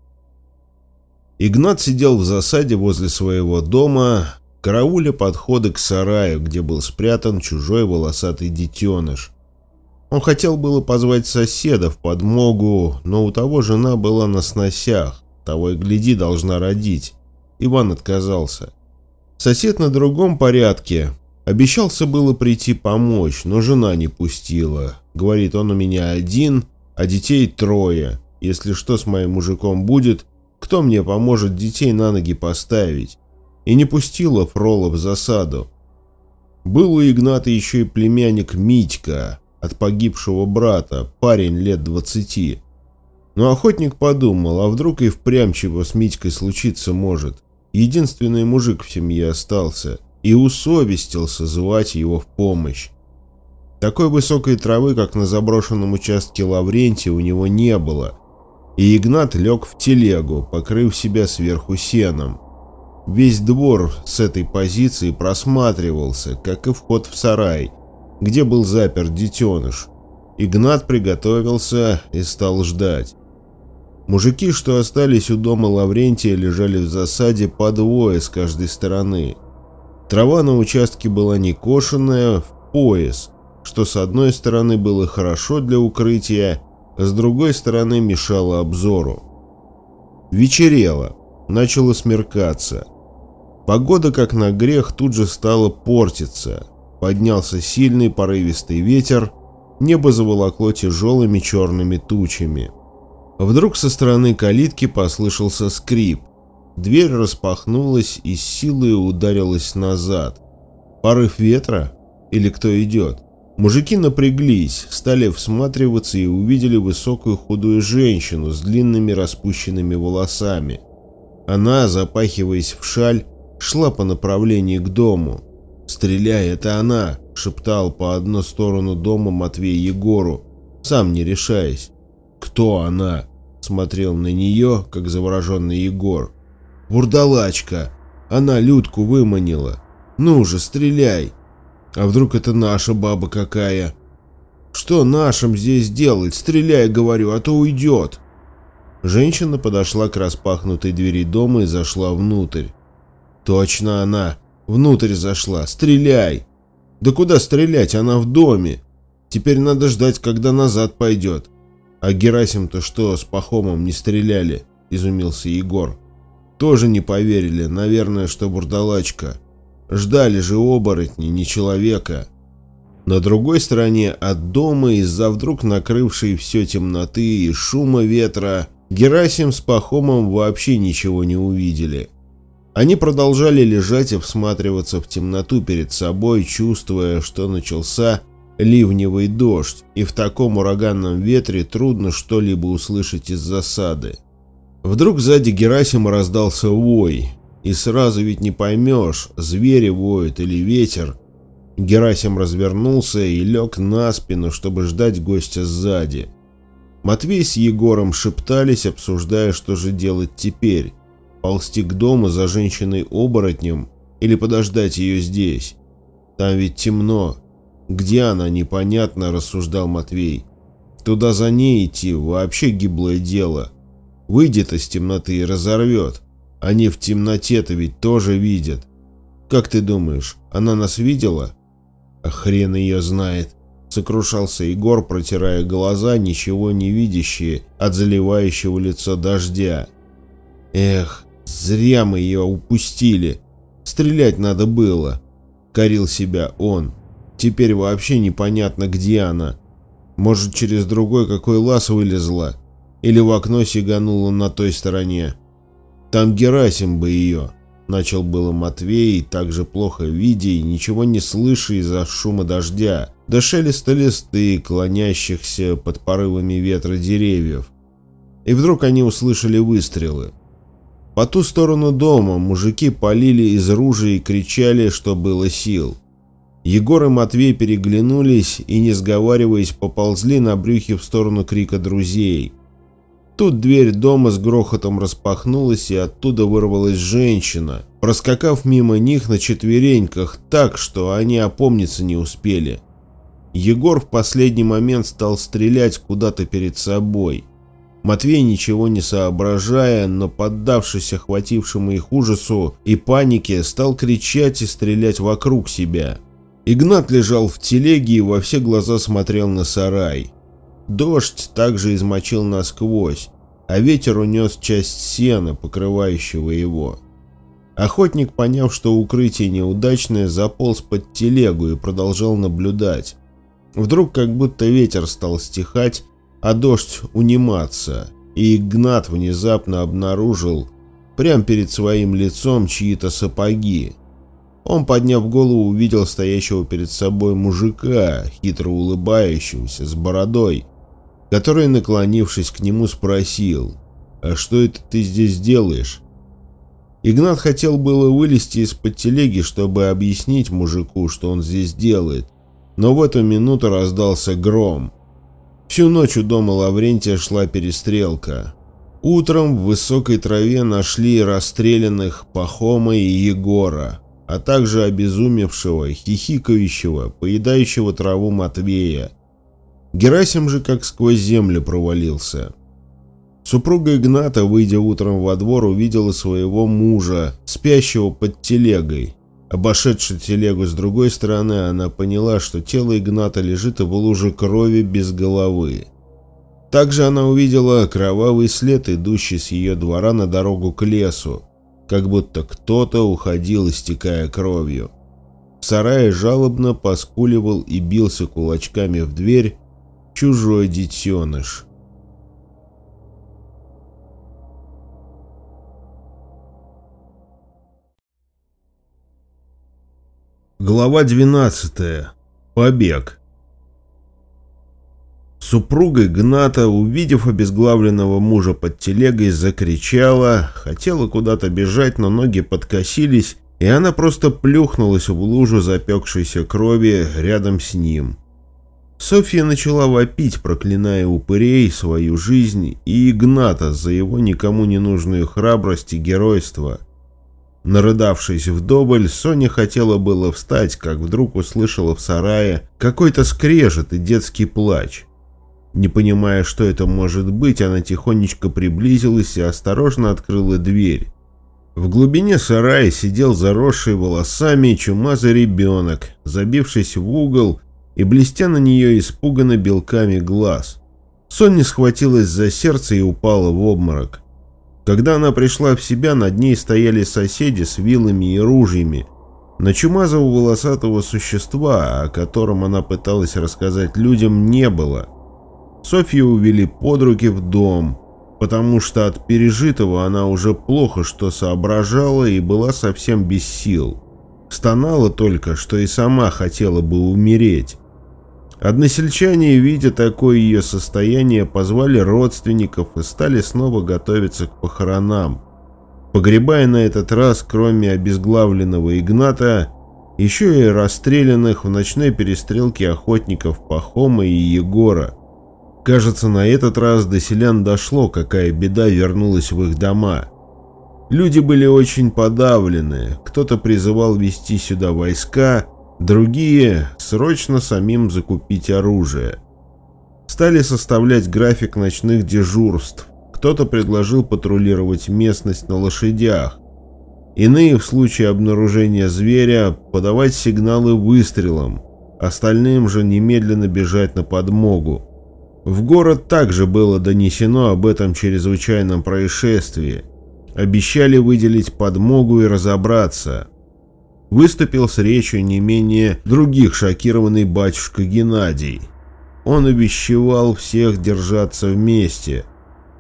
Игнат сидел в засаде возле своего дома, карауля подходы к сараю, где был спрятан чужой волосатый детеныш. Он хотел было позвать соседа в подмогу, но у того жена была на сносях, того и гляди должна родить. Иван отказался. Сосед на другом порядке. Обещался было прийти помочь, но жена не пустила. Говорит, он у меня один, а детей трое. Если что с моим мужиком будет, кто мне поможет детей на ноги поставить? И не пустила Фрола в засаду. Был у Игната еще и племянник Митька от погибшего брата, парень лет двадцати. Но охотник подумал, а вдруг и впрямь чего с Митькой случиться может. единственный мужик в семье остался, и усовестился звать его в помощь. Такой высокой травы, как на заброшенном участке Лаврентия, у него не было, и Игнат лег в телегу, покрыв себя сверху сеном. Весь двор с этой позиции просматривался, как и вход в сарай, где был заперт детеныш. Игнат приготовился и стал ждать. Мужики, что остались у дома Лаврентия, лежали в засаде по двое с каждой стороны. Трава на участке была не кошенная, в пояс, что с одной стороны было хорошо для укрытия, а с другой стороны мешало обзору. Вечерело, начало смеркаться. Погода, как на грех, тут же стала портиться. Поднялся сильный порывистый ветер, небо заволокло тяжелыми черными тучами. Вдруг со стороны калитки послышался скрип. Дверь распахнулась и силой ударилась назад. Порыв ветра? Или кто идет? Мужики напряглись, стали всматриваться и увидели высокую худую женщину с длинными распущенными волосами. Она, запахиваясь в шаль, шла по направлению к дому. «Стреляй, это она!» — шептал по одну сторону дома Матвей Егору, сам не решаясь. «Кто она?» — смотрел на нее, как завороженный Егор. «Вурдалачка! Она Людку выманила! Ну же, стреляй! А вдруг это наша баба какая?» «Что нашим здесь делать? Стреляй, говорю, а то уйдет!» Женщина подошла к распахнутой двери дома и зашла внутрь. Точно она. Внутрь зашла. Стреляй. Да куда стрелять? Она в доме. Теперь надо ждать, когда назад пойдет. А Герасим-то что, с Пахомом не стреляли? Изумился Егор. Тоже не поверили, наверное, что бурдалачка. Ждали же оборотни, не человека. На другой стороне от дома, из-за вдруг накрывшей все темноты и шума ветра, Герасим с Пахомом вообще ничего не увидели. Они продолжали лежать и всматриваться в темноту перед собой, чувствуя, что начался ливневый дождь, и в таком ураганном ветре трудно что-либо услышать из засады. Вдруг сзади Герасима раздался вой, и сразу ведь не поймешь, звери воют или ветер. Герасим развернулся и лег на спину, чтобы ждать гостя сзади. Матвей с Егором шептались, обсуждая, что же делать теперь ползти к дому за женщиной-оборотнем или подождать ее здесь. Там ведь темно. Где она, непонятно, рассуждал Матвей. Туда за ней идти вообще гиблое дело. Выйдет из темноты и разорвет. Они в темноте-то ведь тоже видят. Как ты думаешь, она нас видела? А хрен ее знает. Сокрушался Егор, протирая глаза, ничего не видящие от заливающего лицо дождя. Эх, Зря мы ее упустили. Стрелять надо было. Корил себя он. Теперь вообще непонятно, где она. Может, через другой какой лаз вылезла. Или в окно сиганула на той стороне. Там Герасим бы ее. Начал было Матвей, также плохо видя и ничего не слыша из-за шума дождя, до шелеста листы, клонящихся под порывами ветра деревьев. И вдруг они услышали выстрелы. По ту сторону дома мужики полили из ружей и кричали, что было сил. Егор и Матвей переглянулись и, не сговариваясь, поползли на брюхе в сторону крика друзей. Тут дверь дома с грохотом распахнулась, и оттуда вырвалась женщина, проскакав мимо них на четвереньках так, что они опомниться не успели. Егор в последний момент стал стрелять куда-то перед собой. Матвей, ничего не соображая, но поддавшись охватившему их ужасу и панике, стал кричать и стрелять вокруг себя. Игнат лежал в телеге и во все глаза смотрел на сарай. Дождь также измочил насквозь, а ветер унес часть сена, покрывающего его. Охотник, поняв, что укрытие неудачное, заполз под телегу и продолжал наблюдать. Вдруг как будто ветер стал стихать, а дождь униматься, и Игнат внезапно обнаружил прямо перед своим лицом чьи-то сапоги. Он, подняв голову, увидел стоящего перед собой мужика, хитро улыбающегося, с бородой, который, наклонившись к нему, спросил, «А что это ты здесь делаешь?» Игнат хотел было вылезти из-под телеги, чтобы объяснить мужику, что он здесь делает, но в эту минуту раздался гром. Всю ночь у дома Лаврентия шла перестрелка. Утром в высокой траве нашли расстрелянных Пахома и Егора, а также обезумевшего, хихикающего, поедающего траву Матвея. Герасим же как сквозь землю провалился. Супруга Игната, выйдя утром во двор, увидела своего мужа, спящего под телегой. Обошедши телегу с другой стороны, она поняла, что тело Игната лежит в луже крови без головы. Также она увидела кровавый след, идущий с ее двора на дорогу к лесу, как будто кто-то уходил, истекая кровью. В сарае жалобно поскуливал и бился кулачками в дверь чужой детеныш. Глава 12. Побег. Супруга Игната, увидев обезглавленного мужа под телегой, закричала, хотела куда-то бежать, но ноги подкосились, и она просто плюхнулась в лужу запекшейся крови рядом с ним. Софья начала вопить, проклиная упырей, свою жизнь и Игната за его никому не нужную храбрость и геройство – Нарыдавшись вдоволь, Соня хотела было встать, как вдруг услышала в сарае какой-то скрежет и детский плач. Не понимая, что это может быть, она тихонечко приблизилась и осторожно открыла дверь. В глубине сарая сидел заросший волосами чумазый ребенок, забившись в угол и блестя на нее испуганно белками глаз. Соня схватилась за сердце и упала в обморок. Когда она пришла в себя, над ней стояли соседи с вилами и ружьями. На чумазого волосатого существа, о котором она пыталась рассказать людям, не было. Софью увели под руки в дом, потому что от пережитого она уже плохо что соображала и была совсем без сил. Стонала только, что и сама хотела бы умереть. Односельчане, видя такое ее состояние, позвали родственников и стали снова готовиться к похоронам, погребая на этот раз, кроме обезглавленного Игната, еще и расстрелянных в ночной перестрелке охотников Пахома и Егора. Кажется, на этот раз до селян дошло, какая беда вернулась в их дома. Люди были очень подавлены, кто-то призывал вести сюда войска, Другие – срочно самим закупить оружие. Стали составлять график ночных дежурств. Кто-то предложил патрулировать местность на лошадях. Иные в случае обнаружения зверя подавать сигналы выстрелом. Остальным же немедленно бежать на подмогу. В город также было донесено об этом чрезвычайном происшествии. Обещали выделить подмогу и разобраться – выступил с речью не менее других шокированный батюшка Геннадий. Он увещевал всех держаться вместе,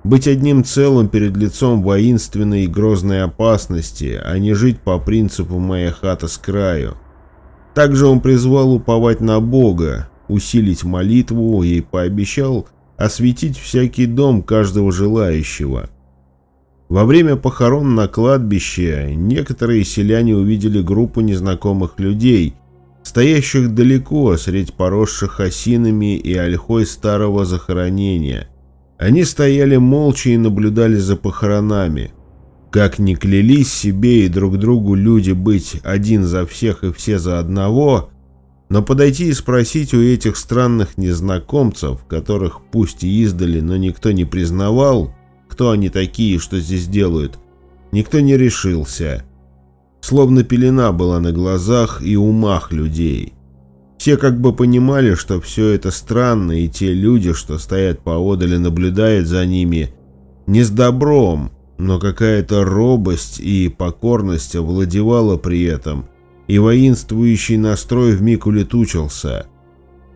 быть одним целым перед лицом воинственной и грозной опасности, а не жить по принципу «моя хата с краю». Также он призвал уповать на Бога, усилить молитву и пообещал осветить всякий дом каждого желающего – во время похорон на кладбище некоторые селяне увидели группу незнакомых людей, стоящих далеко средь поросших осинами и ольхой старого захоронения. Они стояли молча и наблюдали за похоронами. Как ни клялись себе и друг другу люди быть один за всех и все за одного, но подойти и спросить у этих странных незнакомцев, которых пусть и издали, но никто не признавал, кто они такие, что здесь делают, никто не решился. Словно пелена была на глазах и умах людей. Все как бы понимали, что все это странно, и те люди, что стоят поодаль и наблюдают за ними, не с добром, но какая-то робость и покорность овладевала при этом, и воинствующий настрой вмиг улетучился.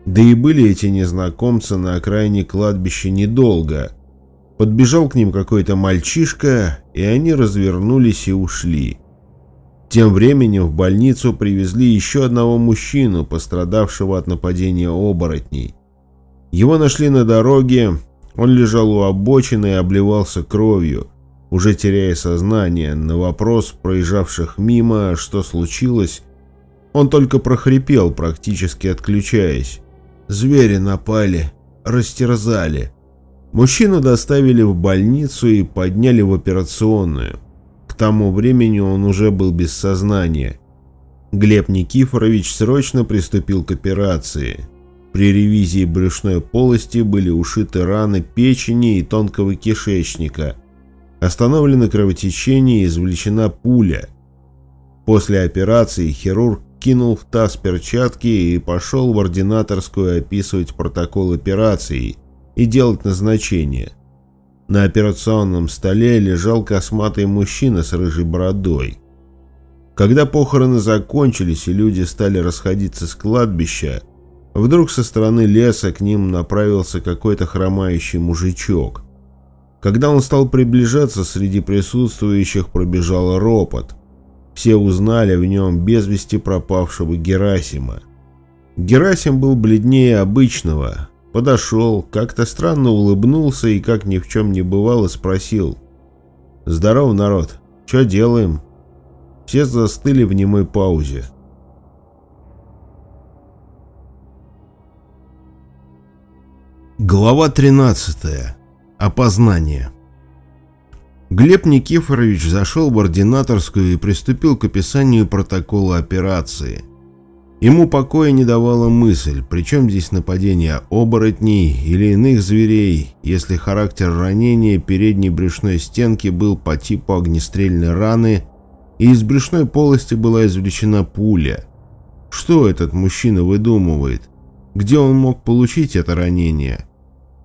Да и были эти незнакомцы на окраине кладбища недолго – Подбежал к ним какой-то мальчишка, и они развернулись и ушли. Тем временем в больницу привезли еще одного мужчину, пострадавшего от нападения оборотней. Его нашли на дороге, он лежал у обочины и обливался кровью. уже теряя сознание, на вопрос проезжавших мимо, что случилось, он только прохрипел, практически отключаясь. Звери напали, растерзали. Мужчину доставили в больницу и подняли в операционную. К тому времени он уже был без сознания. Глеб Никифорович срочно приступил к операции. При ревизии брюшной полости были ушиты раны печени и тонкого кишечника. Остановлено кровотечение и извлечена пуля. После операции хирург кинул в таз перчатки и пошел в ординаторскую описывать протокол операции и делать назначение. На операционном столе лежал косматый мужчина с рыжей бородой. Когда похороны закончились и люди стали расходиться с кладбища, вдруг со стороны леса к ним направился какой-то хромающий мужичок. Когда он стал приближаться, среди присутствующих пробежал ропот. Все узнали в нем без вести пропавшего Герасима. Герасим был бледнее обычного. Подошел, как-то странно улыбнулся и, как ни в чем не бывало, спросил. «Здоров, народ. Что делаем?» Все застыли в немой паузе. Глава 13. Опознание. Глеб Никифорович зашел в ординаторскую и приступил к описанию протокола операции. Ему покоя не давала мысль, причем здесь нападение оборотней или иных зверей, если характер ранения передней брюшной стенки был по типу огнестрельной раны и из брюшной полости была извлечена пуля. Что этот мужчина выдумывает? Где он мог получить это ранение?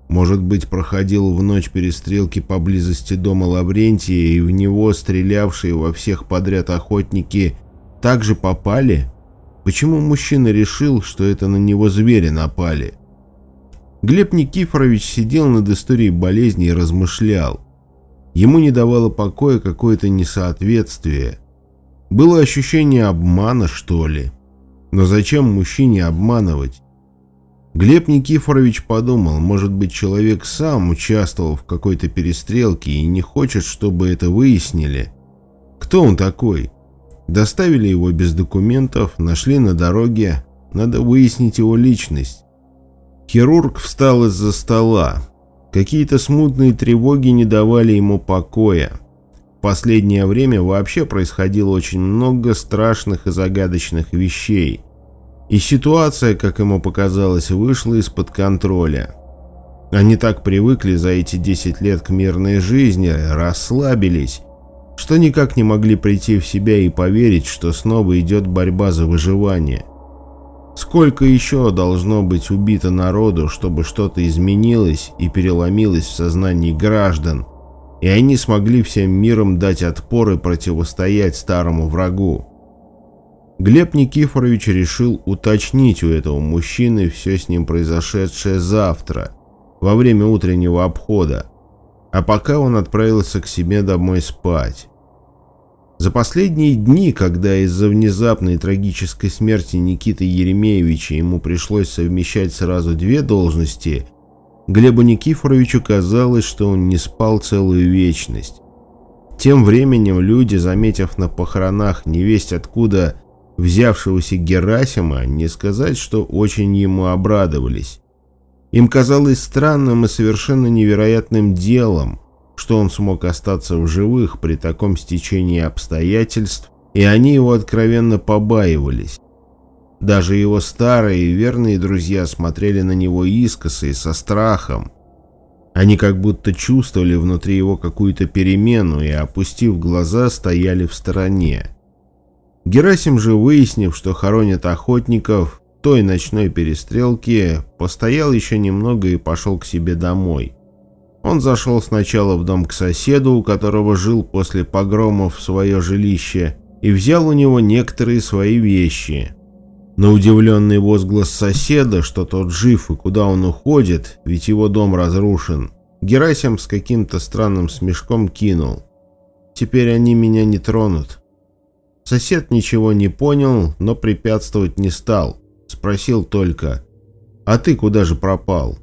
Может быть, проходил в ночь перестрелки поблизости дома Лаврентия, и в него стрелявшие во всех подряд охотники также попали? Почему мужчина решил, что это на него звери напали? Глеб Никифорович сидел над историей болезни и размышлял. Ему не давало покоя какое-то несоответствие. Было ощущение обмана, что ли. Но зачем мужчине обманывать? Глеб Никифорович подумал, может быть, человек сам участвовал в какой-то перестрелке и не хочет, чтобы это выяснили. Кто он такой? Доставили его без документов, нашли на дороге. Надо выяснить его личность. Хирург встал из-за стола. Какие-то смутные тревоги не давали ему покоя. В последнее время вообще происходило очень много страшных и загадочных вещей. И ситуация, как ему показалось, вышла из-под контроля. Они так привыкли за эти 10 лет к мирной жизни, расслабились, что никак не могли прийти в себя и поверить, что снова идет борьба за выживание. Сколько еще должно быть убито народу, чтобы что-то изменилось и переломилось в сознании граждан, и они смогли всем миром дать отпор и противостоять старому врагу? Глеб Никифорович решил уточнить у этого мужчины все с ним произошедшее завтра, во время утреннего обхода, а пока он отправился к себе домой спать. За последние дни, когда из-за внезапной трагической смерти Никиты Еремеевича ему пришлось совмещать сразу две должности, Глебу Никифоровичу казалось, что он не спал целую вечность. Тем временем люди, заметив на похоронах невесть откуда взявшегося Герасима, не сказать, что очень ему обрадовались. Им казалось странным и совершенно невероятным делом, что он смог остаться в живых при таком стечении обстоятельств, и они его откровенно побаивались. Даже его старые и верные друзья смотрели на него искоса и со страхом. Они как будто чувствовали внутри его какую-то перемену и, опустив глаза, стояли в стороне. Герасим же, выяснив, что хоронят охотников той ночной перестрелки, постоял еще немного и пошел к себе домой. Он зашел сначала в дом к соседу, у которого жил после погромов в свое жилище, и взял у него некоторые свои вещи. На удивленный возглас соседа, что тот жив и куда он уходит, ведь его дом разрушен, Герасим с каким-то странным смешком кинул. «Теперь они меня не тронут». Сосед ничего не понял, но препятствовать не стал. Спросил только, «А ты куда же пропал?»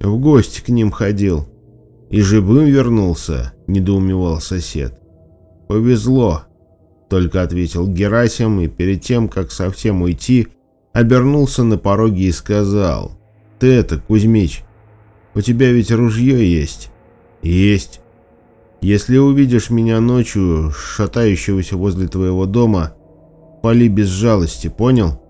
«В гости к ним ходил». «И живым вернулся?» — недоумевал сосед. «Повезло», — только ответил Герасим и перед тем, как совсем уйти, обернулся на пороге и сказал. «Ты это, Кузьмич, у тебя ведь ружье есть?» «Есть. Если увидишь меня ночью, шатающегося возле твоего дома, пали без жалости, понял?»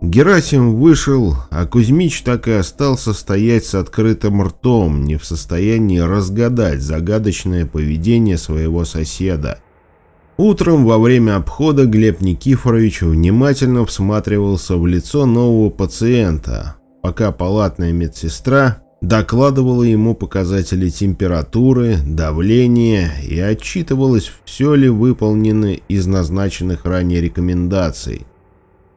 Герасим вышел, а Кузьмич так и остался стоять с открытым ртом, не в состоянии разгадать загадочное поведение своего соседа. Утром во время обхода Глеб Никифорович внимательно всматривался в лицо нового пациента, пока палатная медсестра докладывала ему показатели температуры, давления и отчитывалась, все ли выполнено из назначенных ранее рекомендаций.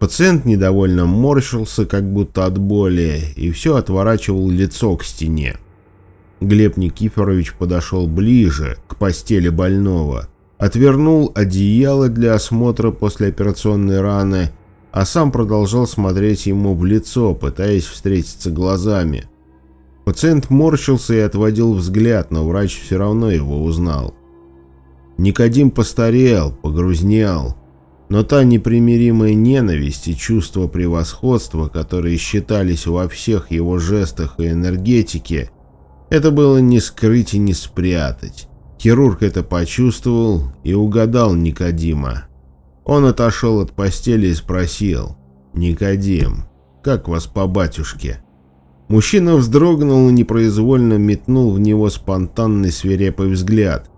Пациент недовольно морщился, как будто от боли, и все отворачивал лицо к стене. Глеб Никифорович подошел ближе, к постели больного, отвернул одеяло для осмотра послеоперационной раны, а сам продолжал смотреть ему в лицо, пытаясь встретиться глазами. Пациент морщился и отводил взгляд, но врач все равно его узнал. Никодим постарел, погрузнел, но та непримиримая ненависть и чувство превосходства, которые считались во всех его жестах и энергетике, это было не скрыть и не спрятать. Хирург это почувствовал и угадал Никодима. Он отошел от постели и спросил, «Никодим, как вас по батюшке?» Мужчина вздрогнул и непроизвольно метнул в него спонтанный свирепый взгляд.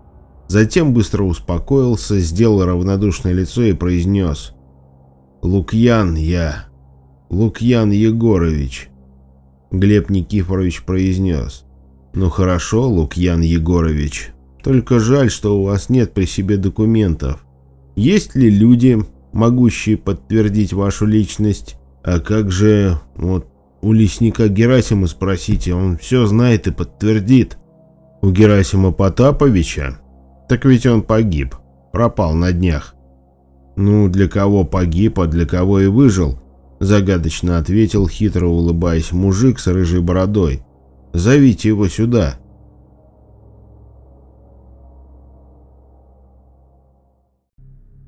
Затем быстро успокоился, сделал равнодушное лицо и произнес. «Лукьян я. Лукьян Егорович». Глеб Никифорович произнес. «Ну хорошо, Лукьян Егорович. Только жаль, что у вас нет при себе документов. Есть ли люди, могущие подтвердить вашу личность? А как же, вот, у лесника Герасима спросите, он все знает и подтвердит. У Герасима Потаповича так ведь он погиб, пропал на днях. Ну, для кого погиб, а для кого и выжил, загадочно ответил, хитро улыбаясь мужик с рыжей бородой. Зовите его сюда.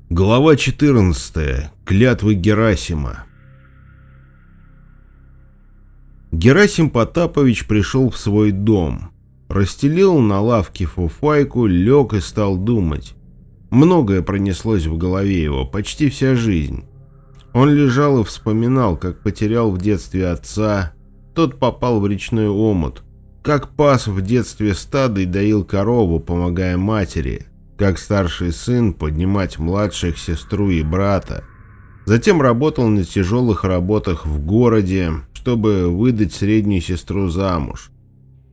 Глава 14. Клятвы Герасима. Герасим Потапович пришел в свой дом. Расстелил на лавке фуфайку, лег и стал думать. Многое пронеслось в голове его, почти вся жизнь. Он лежал и вспоминал, как потерял в детстве отца, тот попал в речной омут, как пас в детстве стадо и доил корову, помогая матери, как старший сын поднимать младших сестру и брата. Затем работал на тяжелых работах в городе, чтобы выдать среднюю сестру замуж.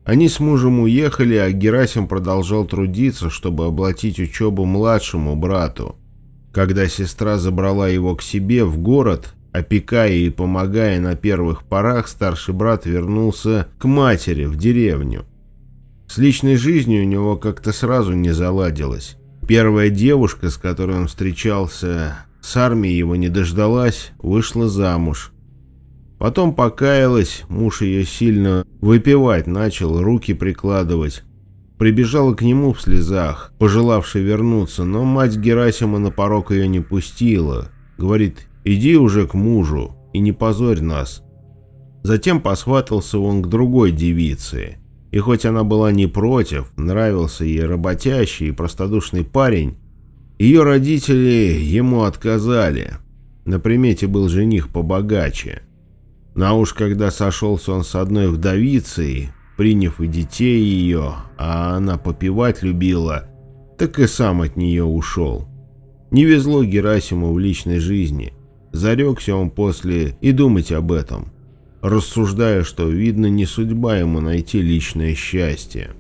Они с мужем уехали, а Герасим продолжал трудиться, чтобы оплатить учебу младшему брату. Когда сестра забрала его к себе в город, опекая и помогая на первых порах, старший брат вернулся к матери в деревню. С личной жизнью у него как-то сразу не заладилось. Первая девушка, с которой он встречался, с армией его не дождалась, вышла замуж. Потом покаялась, муж ее сильно выпивать начал, руки прикладывать. Прибежала к нему в слезах, пожелавший вернуться, но мать Герасима на порог ее не пустила. Говорит, иди уже к мужу и не позорь нас. Затем посватался он к другой девице. И хоть она была не против, нравился ей работящий и простодушный парень, ее родители ему отказали. На примете был жених побогаче. Но уж когда сошелся он с одной вдовицей, приняв и детей ее, а она попивать любила, так и сам от нее ушел. Не везло Герасиму в личной жизни. Зарекся он после и думать об этом, рассуждая, что, видно, не судьба ему найти личное счастье.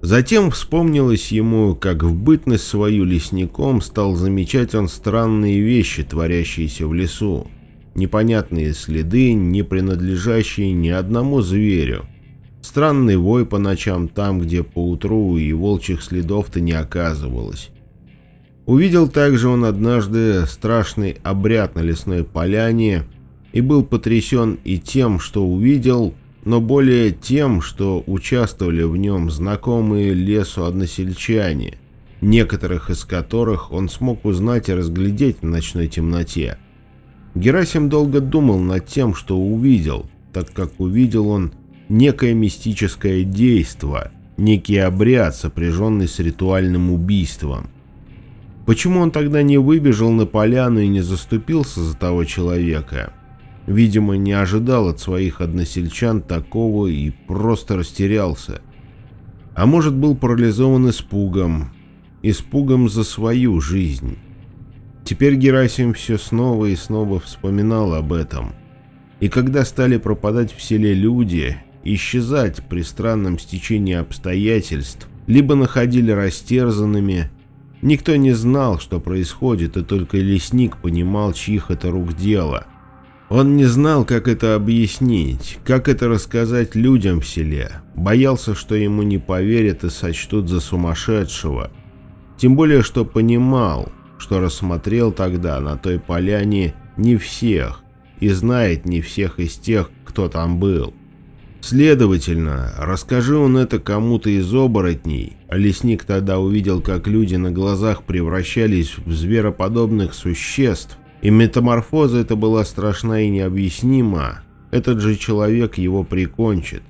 Затем вспомнилось ему, как в бытность свою лесником стал замечать он странные вещи, творящиеся в лесу непонятные следы, не принадлежащие ни одному зверю. Странный вой по ночам там, где поутру и волчьих следов-то не оказывалось. Увидел также он однажды страшный обряд на лесной поляне и был потрясен и тем, что увидел, но более тем, что участвовали в нем знакомые лесу односельчане, некоторых из которых он смог узнать и разглядеть в ночной темноте. Герасим долго думал над тем, что увидел, так как увидел он некое мистическое действо, некий обряд, сопряженный с ритуальным убийством. Почему он тогда не выбежал на поляну и не заступился за того человека? Видимо, не ожидал от своих односельчан такого и просто растерялся. А может, был парализован испугом. Испугом за свою жизнь. Теперь Герасим все снова и снова вспоминал об этом. И когда стали пропадать в селе люди, исчезать при странном стечении обстоятельств, либо находили растерзанными, никто не знал, что происходит, и только лесник понимал, чьих это рук дело. Он не знал, как это объяснить, как это рассказать людям в селе, боялся, что ему не поверят и сочтут за сумасшедшего. Тем более, что понимал, что рассмотрел тогда на той поляне не всех и знает не всех из тех, кто там был. Следовательно, расскажи он это кому-то из оборотней, а лесник тогда увидел, как люди на глазах превращались в звероподобных существ, и метаморфоза эта была страшна и необъяснима, этот же человек его прикончит,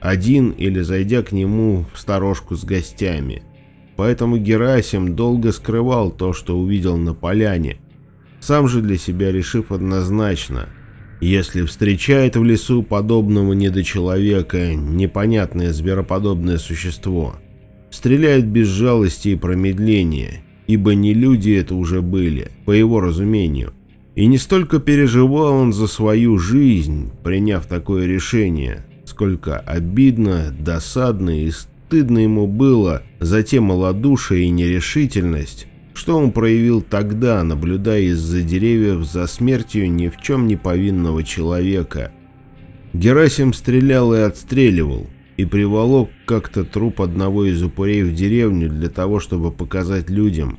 один или зайдя к нему в сторожку с гостями. Поэтому Герасим долго скрывал то, что увидел на поляне, сам же для себя решив однозначно – если встречает в лесу подобного недочеловека непонятное звероподобное существо, стреляет без жалости и промедления, ибо не люди это уже были, по его разумению. И не столько переживал он за свою жизнь, приняв такое решение, сколько обидно, досадно и стыдно ему было за те малодушие и нерешительность, что он проявил тогда, наблюдая из-за деревьев за смертью ни в чем не повинного человека. Герасим стрелял и отстреливал, и приволок как-то труп одного из упырей в деревню для того, чтобы показать людям.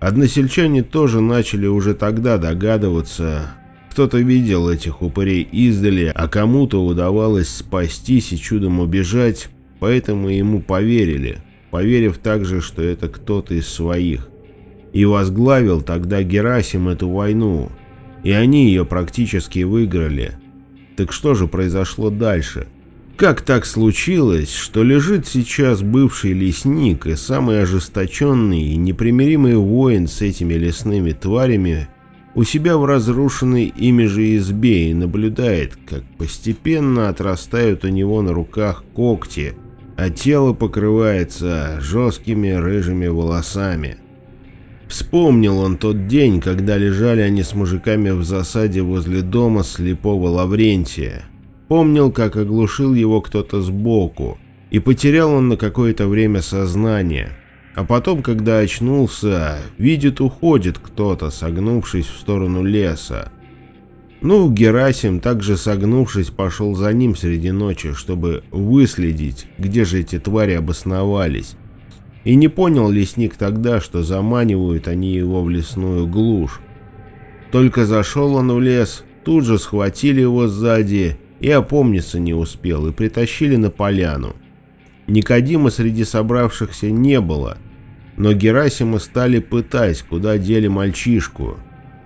Односельчане тоже начали уже тогда догадываться, кто-то видел этих упырей издали, а кому-то удавалось спастись и чудом убежать, поэтому ему поверили, поверив также, что это кто-то из своих. И возглавил тогда Герасим эту войну, и они ее практически выиграли. Так что же произошло дальше? Как так случилось, что лежит сейчас бывший лесник и самый ожесточенный и непримиримый воин с этими лесными тварями у себя в разрушенной ими же избе и наблюдает, как постепенно отрастают у него на руках когти, а тело покрывается жесткими рыжими волосами. Вспомнил он тот день, когда лежали они с мужиками в засаде возле дома слепого Лаврентия. Помнил, как оглушил его кто-то сбоку, и потерял он на какое-то время сознание. А потом, когда очнулся, видит, уходит кто-то, согнувшись в сторону леса. Ну, Герасим, также согнувшись, пошел за ним среди ночи, чтобы выследить, где же эти твари обосновались. И не понял лесник тогда, что заманивают они его в лесную глушь. Только зашел он в лес, тут же схватили его сзади и опомниться не успел, и притащили на поляну. Никодима среди собравшихся не было, но Герасима стали пытать, куда дели мальчишку.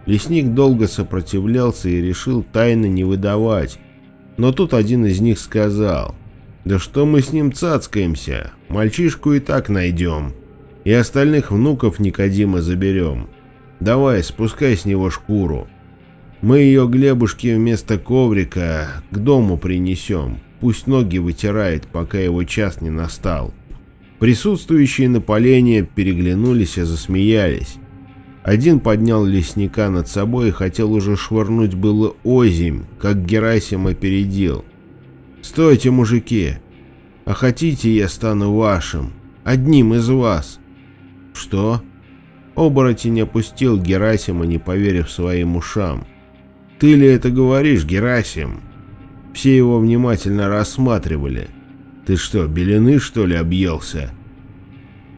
Лесник долго сопротивлялся и решил тайны не выдавать, но тут один из них сказал – да что мы с ним цацкаемся? Мальчишку и так найдем. И остальных внуков Никодима заберем. Давай, спускай с него шкуру. Мы ее Глебушке вместо коврика к дому принесем. Пусть ноги вытирает, пока его час не настал. Присутствующие на полене переглянулись и засмеялись. Один поднял лесника над собой и хотел уже швырнуть было озимь, как Герасим опередил. «Стойте, мужики! А хотите, я стану вашим, одним из вас?» «Что?» Оборотень опустил Герасима, не поверив своим ушам. «Ты ли это говоришь, Герасим?» Все его внимательно рассматривали. «Ты что, белины, что ли, объелся?»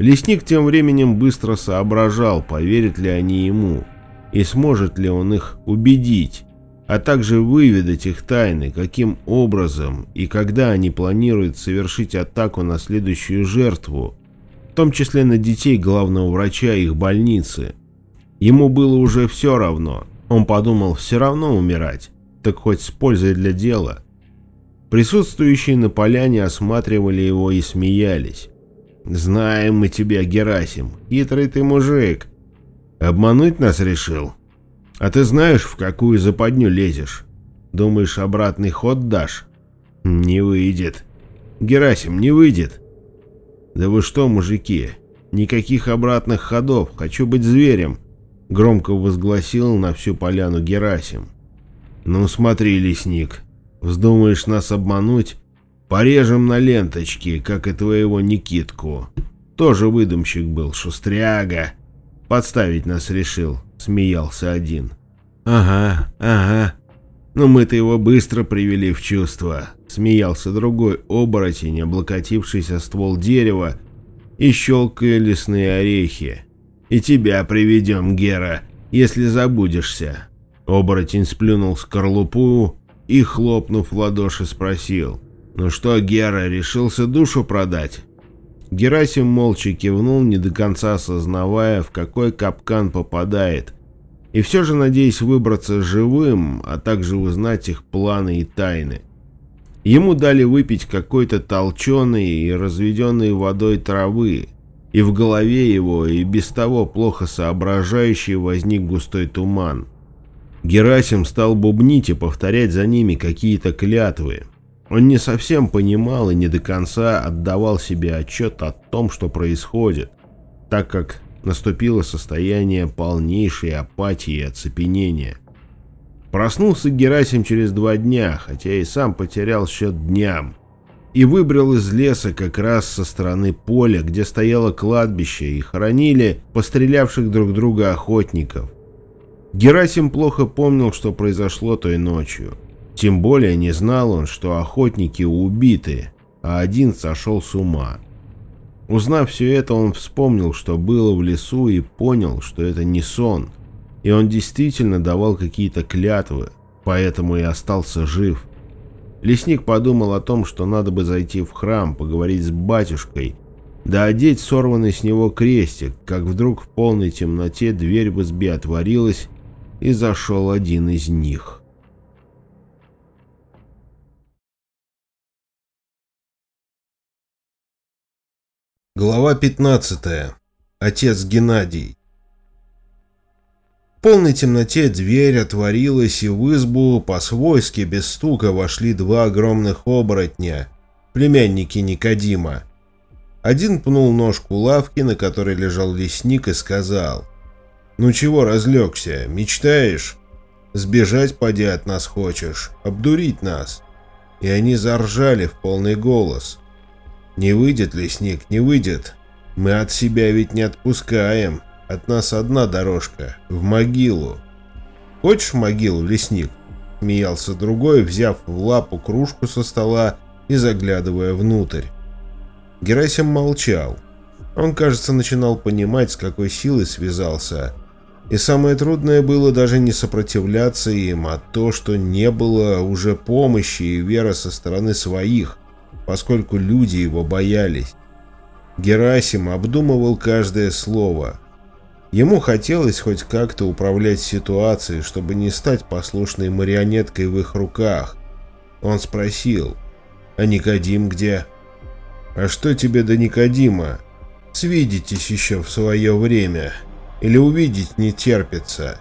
Лесник тем временем быстро соображал, поверят ли они ему, и сможет ли он их убедить, а также выведать их тайны, каким образом и когда они планируют совершить атаку на следующую жертву, в том числе на детей главного врача их больницы. Ему было уже все равно, он подумал, все равно умирать, так хоть с пользой для дела. Присутствующие на поляне осматривали его и смеялись. «Знаем мы тебя, Герасим, хитрый ты мужик. Обмануть нас решил? А ты знаешь, в какую западню лезешь? Думаешь, обратный ход дашь? Не выйдет. Герасим, не выйдет. Да вы что, мужики, никаких обратных ходов, хочу быть зверем, громко возгласил на всю поляну Герасим. Ну смотри, лесник, вздумаешь нас обмануть, порежем на ленточки, как и твоего Никитку. Тоже выдумщик был, шустряга. Подставить нас решил, смеялся один. Ага, ага. Но мы-то его быстро привели в чувство. Смеялся другой оборотень, облокотившийся ствол дерева и щелкая лесные орехи. И тебя приведем, Гера, если забудешься. Оборотень сплюнул скорлупу и, хлопнув в ладоши, спросил. «Ну что, Гера, решился душу продать?» Герасим молча кивнул, не до конца осознавая, в какой капкан попадает, и все же надеясь выбраться живым, а также узнать их планы и тайны. Ему дали выпить какой-то толченой и разведенной водой травы, и в голове его, и без того плохо соображающий, возник густой туман. Герасим стал бубнить и повторять за ними какие-то клятвы, он не совсем понимал и не до конца отдавал себе отчет о том, что происходит, так как наступило состояние полнейшей апатии и оцепенения. Проснулся Герасим через два дня, хотя и сам потерял счет дням, и выбрал из леса как раз со стороны поля, где стояло кладбище, и хоронили пострелявших друг друга охотников. Герасим плохо помнил, что произошло той ночью. Тем более не знал он, что охотники убиты, а один сошел с ума. Узнав все это, он вспомнил, что было в лесу и понял, что это не сон. И он действительно давал какие-то клятвы, поэтому и остался жив. Лесник подумал о том, что надо бы зайти в храм, поговорить с батюшкой, да одеть сорванный с него крестик, как вдруг в полной темноте дверь в избе отворилась, и зашел один из них. Глава 15. Отец Геннадий. В полной темноте дверь отворилась, и в избу по-свойски без стука вошли два огромных оборотня, племянники Никодима. Один пнул ножку лавки, на которой лежал лесник, и сказал, «Ну чего разлегся, мечтаешь? Сбежать поди от нас хочешь, обдурить нас?» И они заржали в полный голос – не выйдет, лесник, не выйдет. Мы от себя ведь не отпускаем. От нас одна дорожка. В могилу. Хочешь в могилу, лесник? Смеялся другой, взяв в лапу кружку со стола и заглядывая внутрь. Герасим молчал. Он, кажется, начинал понимать, с какой силой связался. И самое трудное было даже не сопротивляться им, а то, что не было уже помощи и веры со стороны своих поскольку люди его боялись. Герасим обдумывал каждое слово. Ему хотелось хоть как-то управлять ситуацией, чтобы не стать послушной марионеткой в их руках. Он спросил, «А Никодим где?» «А что тебе до Никодима? Свидитесь еще в свое время. Или увидеть не терпится?»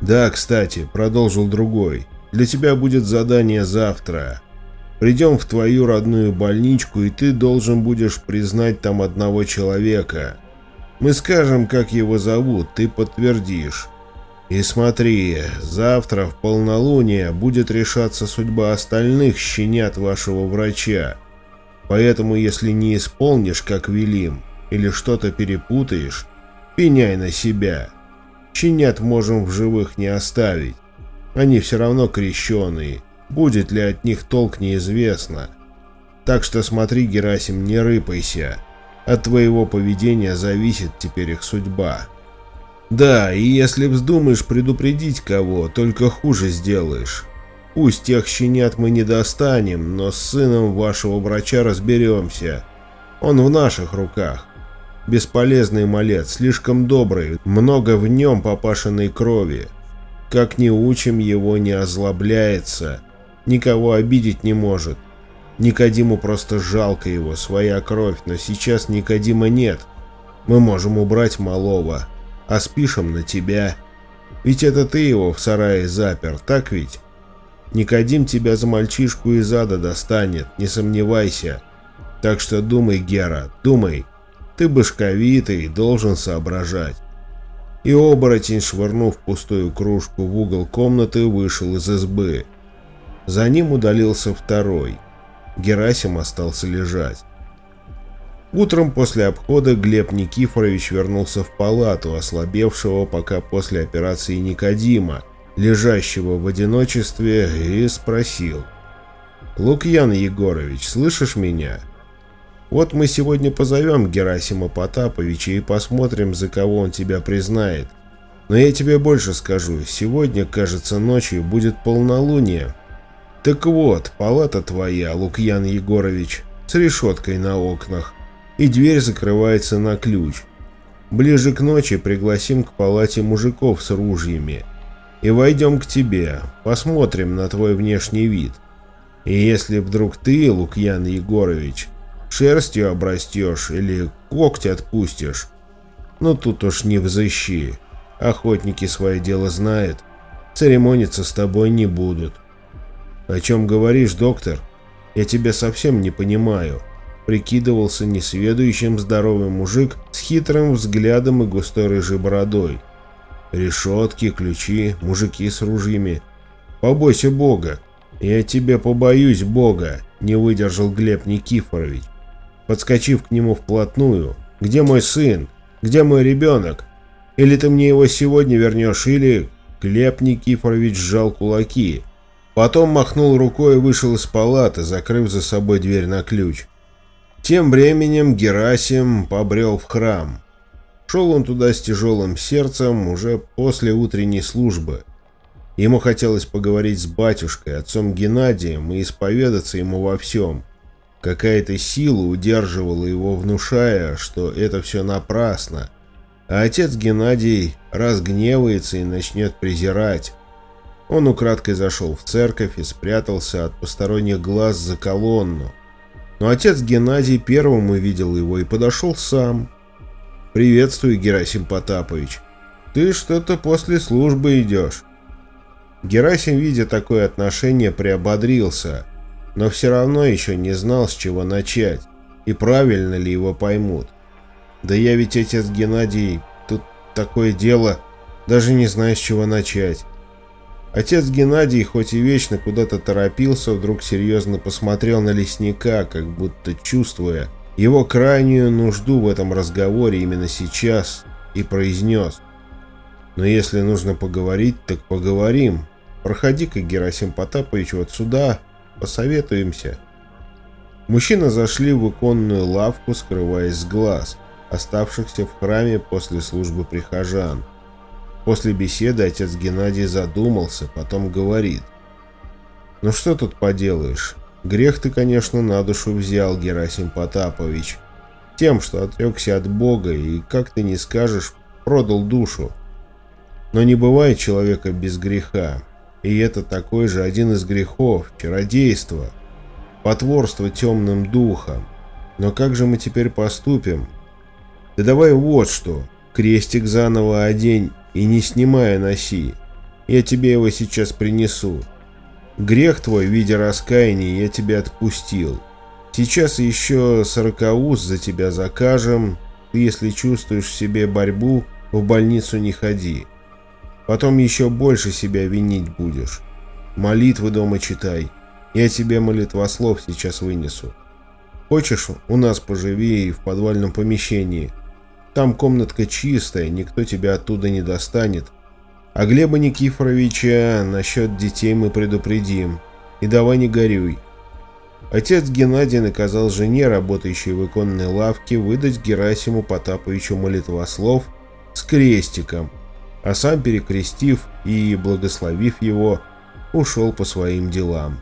«Да, кстати», — продолжил другой, — «для тебя будет задание завтра. Придем в твою родную больничку, и ты должен будешь признать там одного человека. Мы скажем, как его зовут, ты подтвердишь. И смотри, завтра в полнолуние будет решаться судьба остальных щенят вашего врача. Поэтому, если не исполнишь, как велим, или что-то перепутаешь, пеняй на себя. Щенят можем в живых не оставить. Они все равно крещеные. Будет ли от них толк неизвестно. Так что смотри, Герасим, не рыпайся. От твоего поведения зависит теперь их судьба. Да, и если вздумаешь предупредить кого, только хуже сделаешь. Пусть тех щенят мы не достанем, но с сыном вашего врача разберемся. Он в наших руках. Бесполезный малец, слишком добрый, много в нем попашенной крови. Как не учим его, не озлобляется, никого обидеть не может. Никодиму просто жалко его, своя кровь, но сейчас Никодима нет. Мы можем убрать малого, а спишем на тебя. Ведь это ты его в сарае запер, так ведь? Никодим тебя за мальчишку из ада достанет, не сомневайся. Так что думай, Гера, думай. Ты башковитый, должен соображать. И оборотень, швырнув пустую кружку в угол комнаты, вышел из избы. За ним удалился второй. Герасим остался лежать. Утром после обхода Глеб Никифорович вернулся в палату, ослабевшего пока после операции Никодима, лежащего в одиночестве, и спросил. «Лукьян Егорович, слышишь меня? Вот мы сегодня позовем Герасима Потаповича и посмотрим, за кого он тебя признает. Но я тебе больше скажу, сегодня, кажется, ночью будет полнолуние. Так вот, палата твоя, Лукьян Егорович, с решеткой на окнах, и дверь закрывается на ключ. Ближе к ночи пригласим к палате мужиков с ружьями и войдем к тебе, посмотрим на твой внешний вид. И если вдруг ты, Лукьян Егорович, шерстью обрастешь или когти отпустишь, ну тут уж не взыщи, охотники свое дело знают, церемониться с тобой не будут. О чем говоришь, доктор? Я тебя совсем не понимаю. Прикидывался несведущим здоровый мужик с хитрым взглядом и густой рыжей бородой. Решетки, ключи, мужики с ружьями. Побойся Бога. Я тебе побоюсь Бога, не выдержал Глеб Никифорович. Подскочив к нему вплотную. Где мой сын? Где мой ребенок? Или ты мне его сегодня вернешь, или... Глеб Никифорович сжал кулаки. Потом махнул рукой и вышел из палаты, закрыв за собой дверь на ключ. Тем временем Герасим побрел в храм. Шел он туда с тяжелым сердцем уже после утренней службы. Ему хотелось поговорить с батюшкой, отцом Геннадием, и исповедаться ему во всем. Какая-то сила удерживала его, внушая, что это все напрасно. А отец Геннадий разгневается и начнет презирать. Он украдкой зашел в церковь и спрятался от посторонних глаз за колонну. Но отец Геннадий первым увидел его и подошел сам. «Приветствую, Герасим Потапович. Ты что-то после службы идешь». Герасим, видя такое отношение, приободрился, но все равно еще не знал, с чего начать, и правильно ли его поймут. «Да я ведь отец Геннадий, тут такое дело, даже не знаю, с чего начать». Отец Геннадий, хоть и вечно куда-то торопился, вдруг серьезно посмотрел на лесника, как будто чувствуя, его крайнюю нужду в этом разговоре именно сейчас и произнес. «Но если нужно поговорить, так поговорим. Проходи-ка, Герасим Потапович, вот сюда, посоветуемся». Мужчины зашли в иконную лавку, скрываясь с глаз, оставшихся в храме после службы прихожан. После беседы отец Геннадий задумался, потом говорит. «Ну что тут поделаешь? Грех ты, конечно, на душу взял, Герасим Потапович. Тем, что отрекся от Бога и, как ты не скажешь, продал душу. Но не бывает человека без греха. И это такой же один из грехов – чародейство, потворство темным духом. Но как же мы теперь поступим? Да давай вот что. Крестик заново одень и не снимая носи. Я тебе его сейчас принесу. Грех твой в виде раскаяния я тебя отпустил. Сейчас еще сорокауз за тебя закажем. Ты, если чувствуешь в себе борьбу, в больницу не ходи. Потом еще больше себя винить будешь. Молитвы дома читай. Я тебе молитвослов сейчас вынесу. Хочешь, у нас поживи и в подвальном помещении. Там комнатка чистая, никто тебя оттуда не достанет. А Глеба Никифоровича насчет детей мы предупредим. И давай не горюй. Отец Геннадий наказал жене, работающей в иконной лавке, выдать Герасиму Потаповичу молитвослов с крестиком а сам, перекрестив и благословив его, ушел по своим делам.